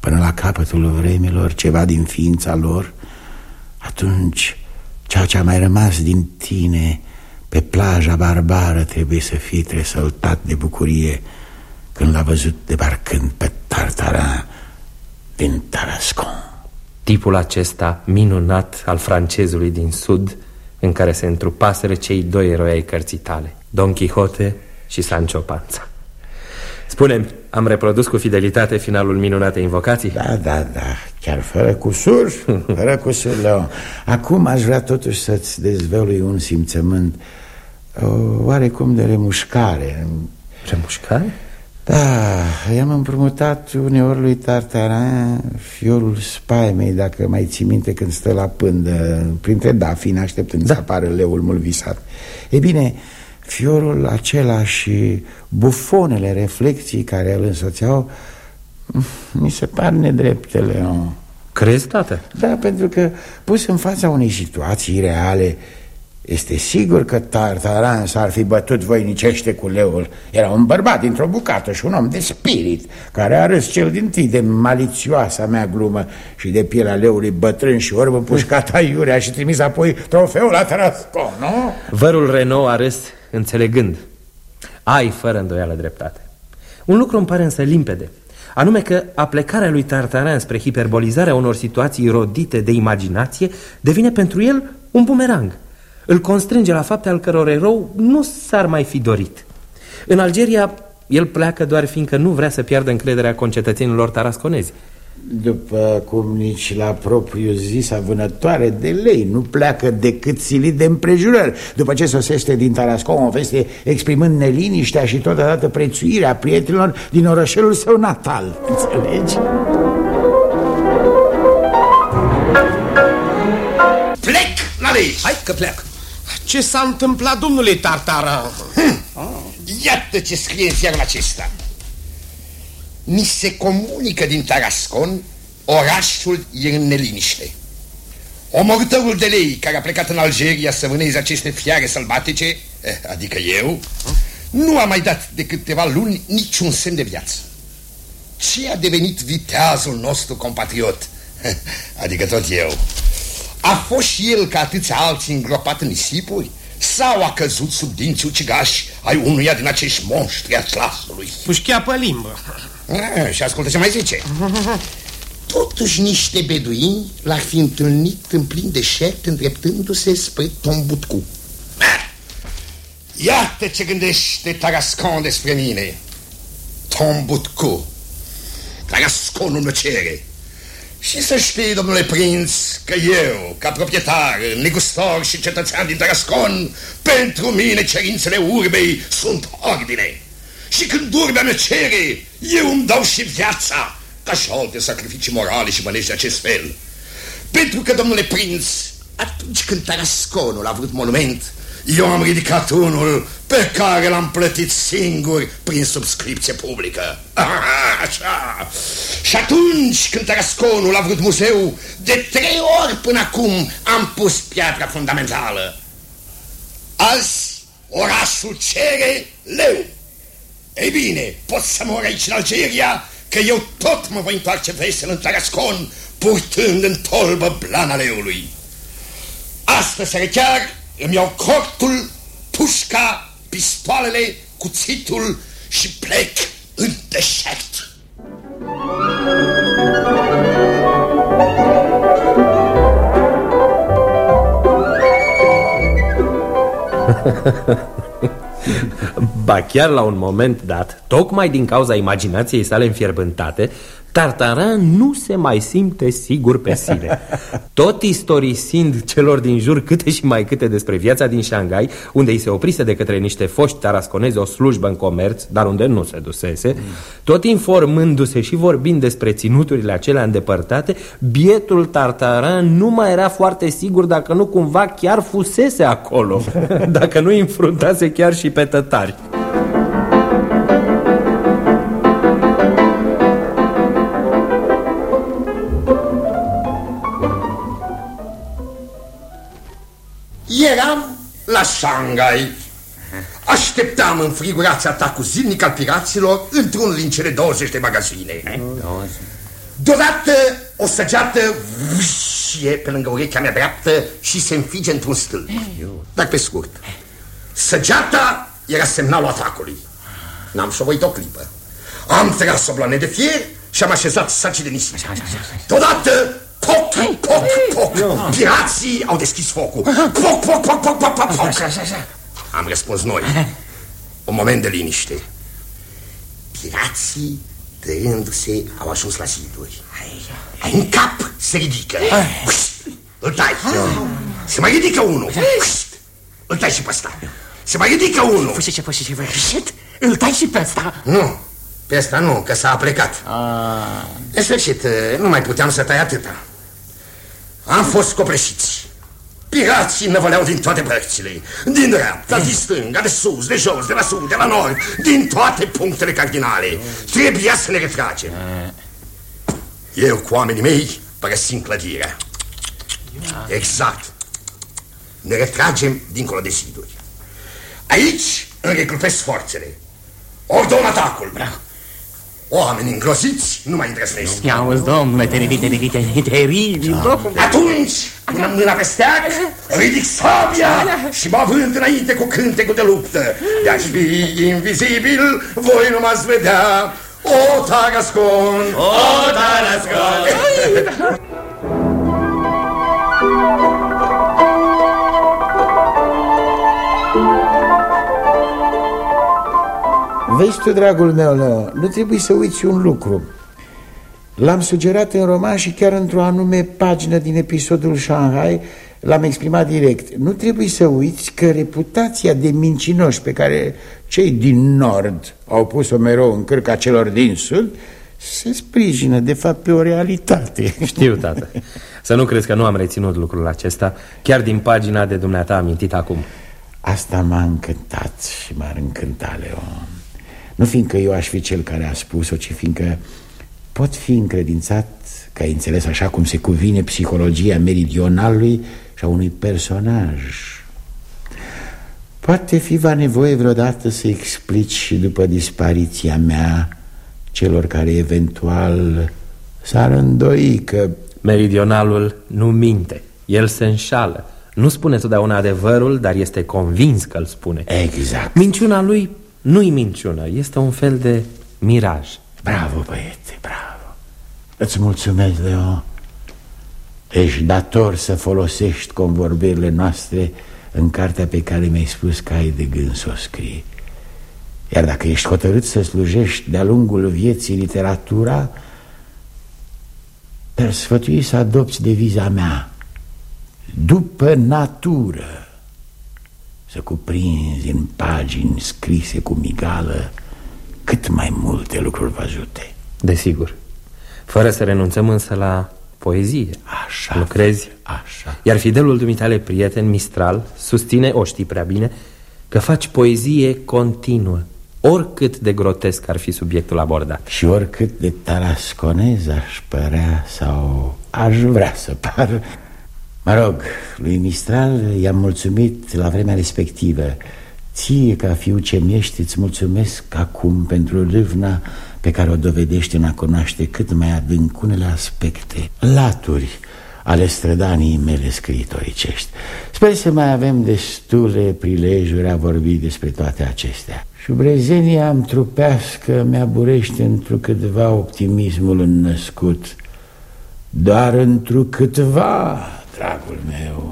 Până la capătul vremilor ceva din ființa lor Atunci ceea ce a mai rămas din tine Pe plaja barbară trebuie să fie tresăltat de bucurie Când l-a văzut debarcând pe Tartarin din Tarascon. Tipul acesta minunat al francezului din sud În care se întrupaseră cei doi eroi ai cărții tale Don Quixote și Sancho Panza. Spune am reprodus cu fidelitate finalul minunatei invocații? Da, da, da, Chiar fără cusur, fără cusur, Leon Acum aș vrea totuși să-ți dezvălui un simțământ o, Oarecum de remușcare Remușcare? Da, i-am împrumutat uneori lui Tartarin fiorul spaimei, dacă mai ții minte când stă la pândă, printre dafine, așteptând da. să apară leul mult visat. E bine, fiorul acela și bufonele reflexii care îl însoțeau mi se par nedrepte, Leon. Crezi, tată? Da, pentru că pus în fața unei situații reale este sigur că Tartaran s-ar fi bătut voinicește cu leul. Era un bărbat dintr-o bucată și un om de spirit Care a râs cel din tâi de malițioasa mea glumă Și de pielea leului bătrân și orbă pușcat <laughs> aiurea Și trimis apoi trofeul la Tarascon, nu? Vărul Renault a râs înțelegând. Ai fără îndoială dreptate. Un lucru îmi pare însă limpede Anume că aplecarea lui Tartaran spre hiperbolizarea unor situații rodite de imaginație Devine pentru el un bumerang îl constrânge la fapte al căror erou nu s-ar mai fi dorit. În Algeria, el pleacă doar fiindcă nu vrea să piardă încrederea concetățenilor tarasconezi. După cum nici la propriu zisa vânătoare de lei nu pleacă decât silit de împrejurări După ce sosește din Tarascon o veste exprimând neliniștea și totodată prețuirea prietenilor din orășelul său natal Înțelegi? Plec la lei! Hai că plec! Ce s-a întâmplat, domnule Tartara? Hm. Iată ce scrie în ziarul acesta. Ni se comunică din Tarascon orașul e în neliniște. Omorâtorul de lei care a plecat în Algeria să vâneze aceste fiare sălbatice, eh, adică eu, nu a mai dat de câteva luni niciun semn de viață. Ce a devenit viteazul nostru compatriot, <laughs> adică tot eu, a fost și el ca atâția alții îngropat în nisipuri? Sau a căzut sub dinții ucigași ai unuia din acești monștri atlasului? Pușchea pe limbă. A, și ascultă ce mai zice. Totuși niște beduini l-ar fi întâlnit în plin deșert îndreptându-se spre Tombutcu. Iată ce gândește Tarascon despre mine. Tombutcu. Tarasconul mă cere. Și să știi, domnule prinț, că eu, ca proprietar, negustor și cetățean din Tarascon, pentru mine cerințele urbei sunt ordine. Și când urbea mea cere, eu îmi dau și viața, ca și alte sacrificii morale și bănești de acest fel. Pentru că, domnule prinț, atunci când Tarasconul a vrut monument, eu am ridicat unul pe care l-am plătit singur prin subscripție publică. <laughs> Așa. Și atunci când Tarasconul a vrut muzeu, de trei ori până acum am pus piatra fundamentală. Azi orașul cere leu. Ei bine, pot să mor aici în Algeria, că eu tot mă voi întoarce vesel în Tarascon, purtând în tolbă blana leului. Astăzi seară chiar îmi iau cortul, pușca, pistoalele, cuțitul și plec în deșert. <laughs> ba chiar la un moment dat, tocmai din cauza imaginației sale înfierbântate, Tartarin nu se mai simte sigur pe sine. <laughs> Tot istorisind celor din jur câte și mai câte despre viața din Shanghai Unde îi se oprise de către niște foști tarasconezi o slujbă în comerț Dar unde nu se dusese Tot informându-se și vorbind despre ținuturile acelea îndepărtate Bietul Tartarin nu mai era foarte sigur dacă nu cumva chiar fusese acolo <laughs> Dacă nu înfruntase chiar și pe tătari la Shanghai. Așteptam în frigurația ta cu zilnic al piraților într-unul din cele 20 de magazine. Deodată o săgeată vâșie pe lângă urechea mea dreaptă și se înfige într-un stâlp. Dar pe scurt, săgeata era semnalul atacului. N-am șovăit o clipă. Am tras o de fier și am așezat sacii de nisip. Deodată Poc, poc, poc, Pirații au deschis focul Poc, poc, poc, poc, poc, poc, poc. Am răspuns noi Un moment de liniște Pirații Tăiându-se, au ajuns la ziduri. În cap se ridică. Îl tai. Se mai ridică unul. Îl tai și pe ăsta. Se mai ridică unul. Și ce și ce Îl tai și pe ăsta? Nu, pe ăsta nu, că s-a plecat. În sfârșit, nu mai puteam să tai atâta. Am fost copleșiți. Pirații năvăleau din toate părțile. Din dreapta, din stânga, de sus, de jos, de la sud, de la nord, din toate punctele cardinale. Trebuia să ne retragem. Eu cu oamenii mei părăsim clădirea. Exact. Ne retragem dincolo de ziduri. Aici îmi regrupesc forțele. Ordon atacul. Bravo. Oameni îngroziți nu mai îndrăznesc. Ia auzi, domnule, teribil, teribil, teribil, domnule. Atunci, până mâna pe steag, ridic sabia și mă având înainte cu cântecul de luptă. De-aș fi invizibil, voi nu m-ați vedea. O, Tarascon! O, Tarascon! <laughs> Vezi tu, dragul meu, nu, nu trebuie să uiți un lucru. L-am sugerat în roman și chiar într-o anume pagină din episodul Shanghai L-am exprimat direct. Nu trebuie să uiți că reputația de mincinoși pe care cei din nord au pus-o mereu în cârca celor din sud Se sprijină de fapt pe o realitate. <laughs> Știu, tată. Să nu crezi că nu am reținut lucrul acesta Chiar din pagina de dumneata amintit acum. Asta m-a încântat și m-ar încânta, Leon nu fiindcă eu aș fi cel care a spus-o, ci fiindcă pot fi încredințat că ai înțeles așa cum se cuvine psihologia meridionalului și a unui personaj. Poate fi va nevoie vreodată să explici și după dispariția mea celor care eventual s-ar îndoi că... Meridionalul nu minte, el se înșală. Nu spune totdeauna adevărul, dar este convins că îl spune. Exact. Minciuna lui nu-i minciună, este un fel de miraj. Bravo, băiete, bravo. Îți mulțumesc, Leo Ești dator să folosești convorbirile noastre În cartea pe care mi-ai spus că ai de gând să o scrii. Iar dacă ești hotărât să slujești de-a lungul vieții literatura Te-ar sfătui să adopți deviza mea. După natură să cuprinzi în pagini scrise cu migală cât mai multe lucruri văzute. Desigur. Fără să renunțăm însă la poezie. Așa. Lucrezi? Așa. Iar fidelul dumitale prieten Mistral susține, o știi prea bine, că faci poezie continuă, oricât de grotesc ar fi subiectul abordat. Și oricât de tarasconez aș părea sau aș vrea să par Mă rog, lui Mistral i-am mulțumit la vremea respectivă Ție, ca fiu ce ești, îți mulțumesc acum pentru râvna pe care o dovedești în a cunoaște cât mai adânc unele aspecte, laturi ale strădanii mele scriitoricești. Sper să mai avem destule prilejuri a vorbi despre toate acestea. Și brezenia am trupească mi-aburește întrucâtva optimismul înnăscut, doar întrucâtva dragul meu.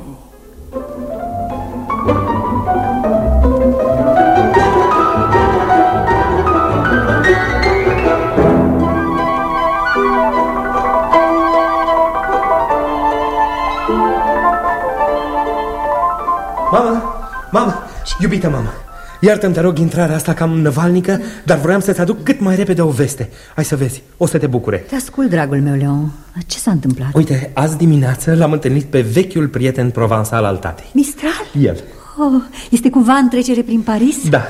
Mama, mama, iubita mama Iartă-mi, te rog, intrarea asta cam năvalnică Dar vreau să-ți aduc cât mai repede o veste Hai să vezi, o să te bucure Te ascult, dragul meu, Leon Ce s-a întâmplat? Uite, azi dimineață l-am întâlnit pe vechiul prieten provençal al tatei Mistral? El oh, Este cumva în trecere prin Paris? Da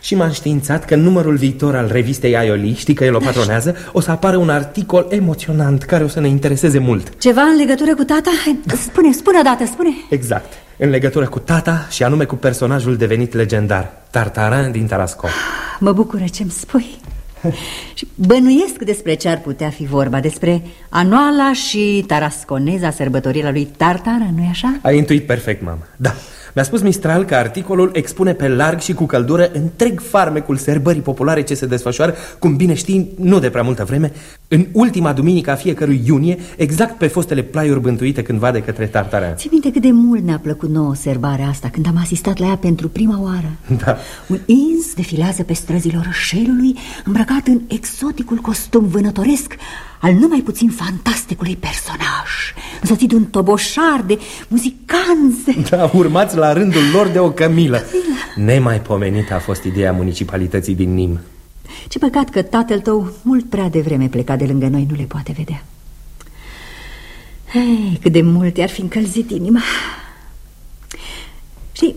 și m-a înștiințat că în numărul viitor al revistei Aioli, știi că el o patronează, o să apară un articol emoționant care o să ne intereseze mult. Ceva în legătură cu tata? Spune, spune odată, spune. Exact, în legătură cu tata și anume cu personajul devenit legendar, Tartarin din Tarascon. Mă bucură ce-mi spui. și bănuiesc despre ce ar putea fi vorba Despre anuala și tarasconeza sărbătorirea lui Tartarin, nu-i așa? Ai intuit perfect, mama, da Mi-a spus Mistral că articolul expune pe larg și cu căldură întreg farmecul serbării populare ce se desfășoară, cum bine știi, nu de prea multă vreme, în ultima duminică a fiecărui iunie, exact pe fostele plaiuri bântuite cândva de către Tartarean. Ți minte cât de mult ne-a plăcut nouă serbarea asta când am asistat la ea pentru prima oară? Da. Un ins defilează pe străzile orășelului, îmbrăcat în exoticul costum vânătoresc al numai puțin fantasticului personaj, însoțit de un toboșar de muzicanți. Da, urmați la rândul lor de o cămilă. Nemaipomenită a fost ideea municipalității din Nim. Ce păcat că tatăl tău mult prea devreme pleca de lângă noi, nu le poate vedea. Hei, cât de mult i-ar fi încălzit inima. Și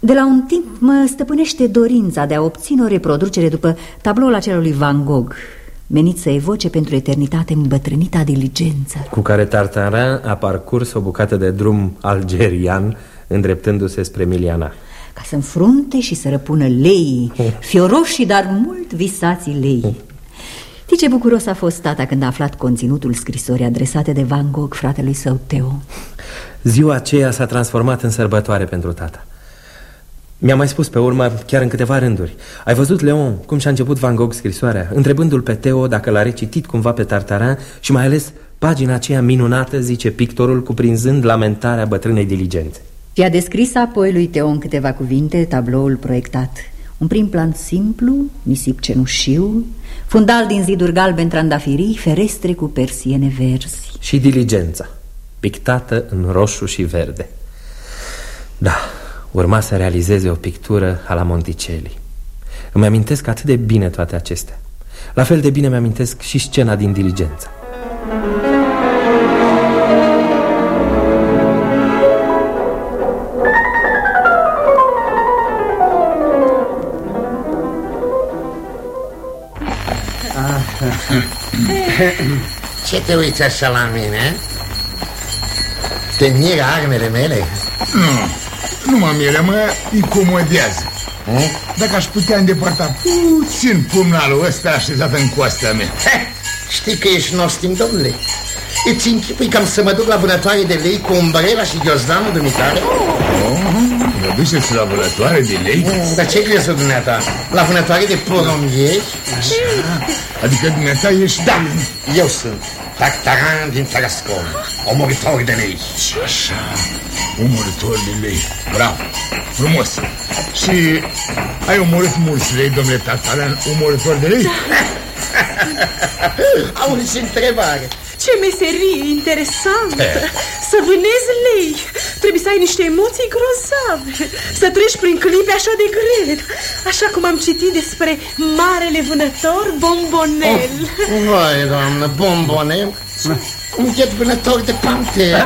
de la un timp mă stăpânește dorința de a obține o reproducere după tabloul acelui Van Gogh, menit să evoce pentru eternitate îmbătrânita diligență. Cu care Tartarin a parcurs o bucată de drum algerian, îndreptându-se spre Miliana. Ca să înfrunte și să răpună leii, fioroși, dar mult visații lei. Știi ce bucuros a fost tata când a aflat conținutul scrisorii adresate de Van Gogh fratelui său Teo? Ziua aceea s-a transformat în sărbătoare pentru tata. Mi-a mai spus pe urmă, chiar în câteva rânduri Ai văzut, Leon, cum și-a început Van Gogh scrisoarea? Întrebându-l pe Teo dacă l-a recitit cumva pe Tartarin Și mai ales pagina aceea minunată, zice pictorul Cuprinzând lamentarea bătrânei diligențe. I-a descris apoi lui Teo în câteva cuvinte tabloul proiectat. Un prim plan simplu, nisip cenușiu Fundal din ziduri galben trandafirii, ferestre cu persiene verzi. Și diligența, pictată în roșu și verde. Da, urma să realizeze o pictură a la Monticelli Îmi amintesc atât de bine toate acestea La fel de bine mi-amintesc și scena din diligență Ce te uiți așa la mine? Te miră armele mele? Nu, nu mă miră, mă incomodează Hmm? Dacă aș putea îndepărta puțin pumnalul ăsta așezat în coasta mea Știi că ești nostim, domnule? Îți închipui cam să mă duc la vânătoare de lei cu umbrela și ghiozdanul dumitare? oh, Mă duceți la vânătoare de lei? Mm, Dar ce crezi dumneata? La vânătoare de porombieri? Adică dumneata ești... Da, eu sunt Tartaran din Tarascon Omoritor de lei Așa, omorător de lei Bravo, frumos Și ai omorât mulți lei, domnule Tartaran, omorător de lei? <laughs> Auzi întrebare Ce meserie interesantă! Eh. Să vânezi lei! Trebuie să ai niște emoții grozave, să treci prin clipe așa de grele, așa cum am citit despre marele vânător Bombonel. Vai, doamnă, bombonel Un ghet vânător de pantere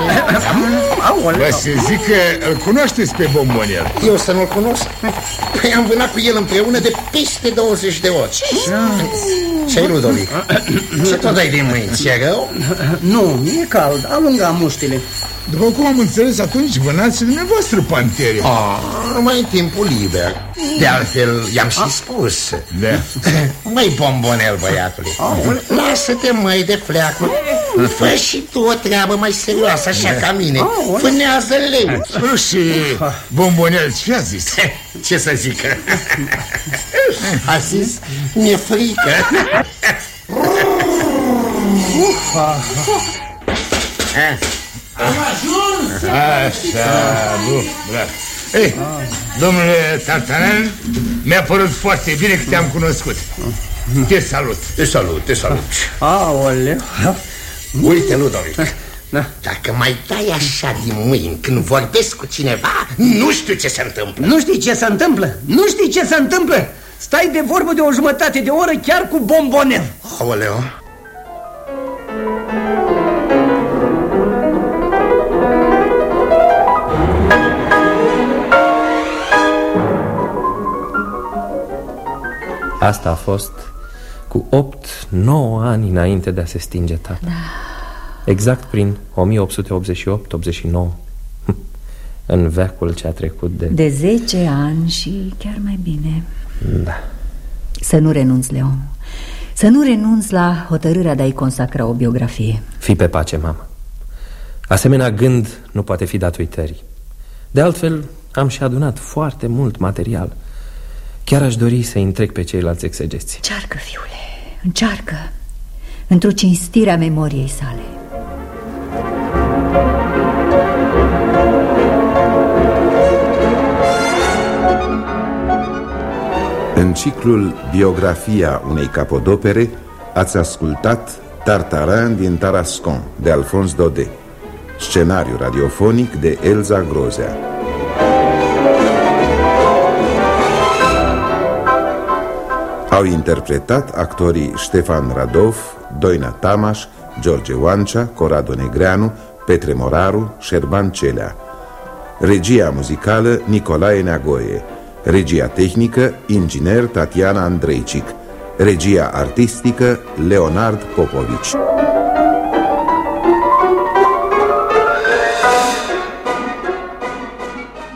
Vă să zic că îl cunoașteți pe Bombonel Eu să nu-l cunosc? Păi am vânat cu el împreună de peste 20 de ori Ce-ai, Ludovic? Ce tot ai din mâini? Ți-e rău? Nu, e cald, alunga muștile După cum am înțeles, atunci vânați și dumneavoastră pantere Ah, numai în timpul liber. De altfel, i-am și spus. Da. <laughs> Măi, bombonel, băiatule Lasă-te, măi, de fleacuri Fă și tu o treabă mai serioasă, așa ca mine. Vânează lei Și Bombonel ce a zis? <laughs> Ce să zică? <laughs> A zis, mi-e frică Am ajuns? Așa, bun, bravo Ei, domnule Tartaran, mi-a părut foarte bine că te-am cunoscut. Te salut. Te salut, te salut. Aoleu. Uite, Ludovic. Da. Dacă mai dai așa din mâini când vorbesc cu cineva, nu știu ce se întâmplă. Nu știi ce se întâmplă? Nu știi ce se întâmplă? Stai de vorbă de o jumătate de oră chiar cu bombonel. Aoleu Asta a fost cu 8-9 ani înainte de a se stinge tata. Da. Exact prin 1888-89 În veacul ce a trecut de... De 10 ani și chiar mai bine. Da. Să nu renunți, Leon Să nu renunți la hotărârea de a-i consacra o biografie. Fii pe pace, mamă. Asemenea gând nu poate fi dat uitării. De altfel, Am și adunat foarte mult material Chiar aș dori să întrec pe ceilalți exegeți. Încearcă, fiule, încearcă. Într-o cinstire a memoriei sale. În ciclul Biografia unei capodopere ați ascultat Tartarin din Tarascon de Alphonse Daudet Scenariu radiofonic de Elza Grozea Au interpretat actorii Ștefan Radov, Doina Tamaș, George Oancea, Corado Negreanu, Petre Moraru, Șerban Celea. Regia muzicală Nicolae Neagoie. Regia tehnică Inginer Tatiana Andreicic Regia artistică Leonard Popovici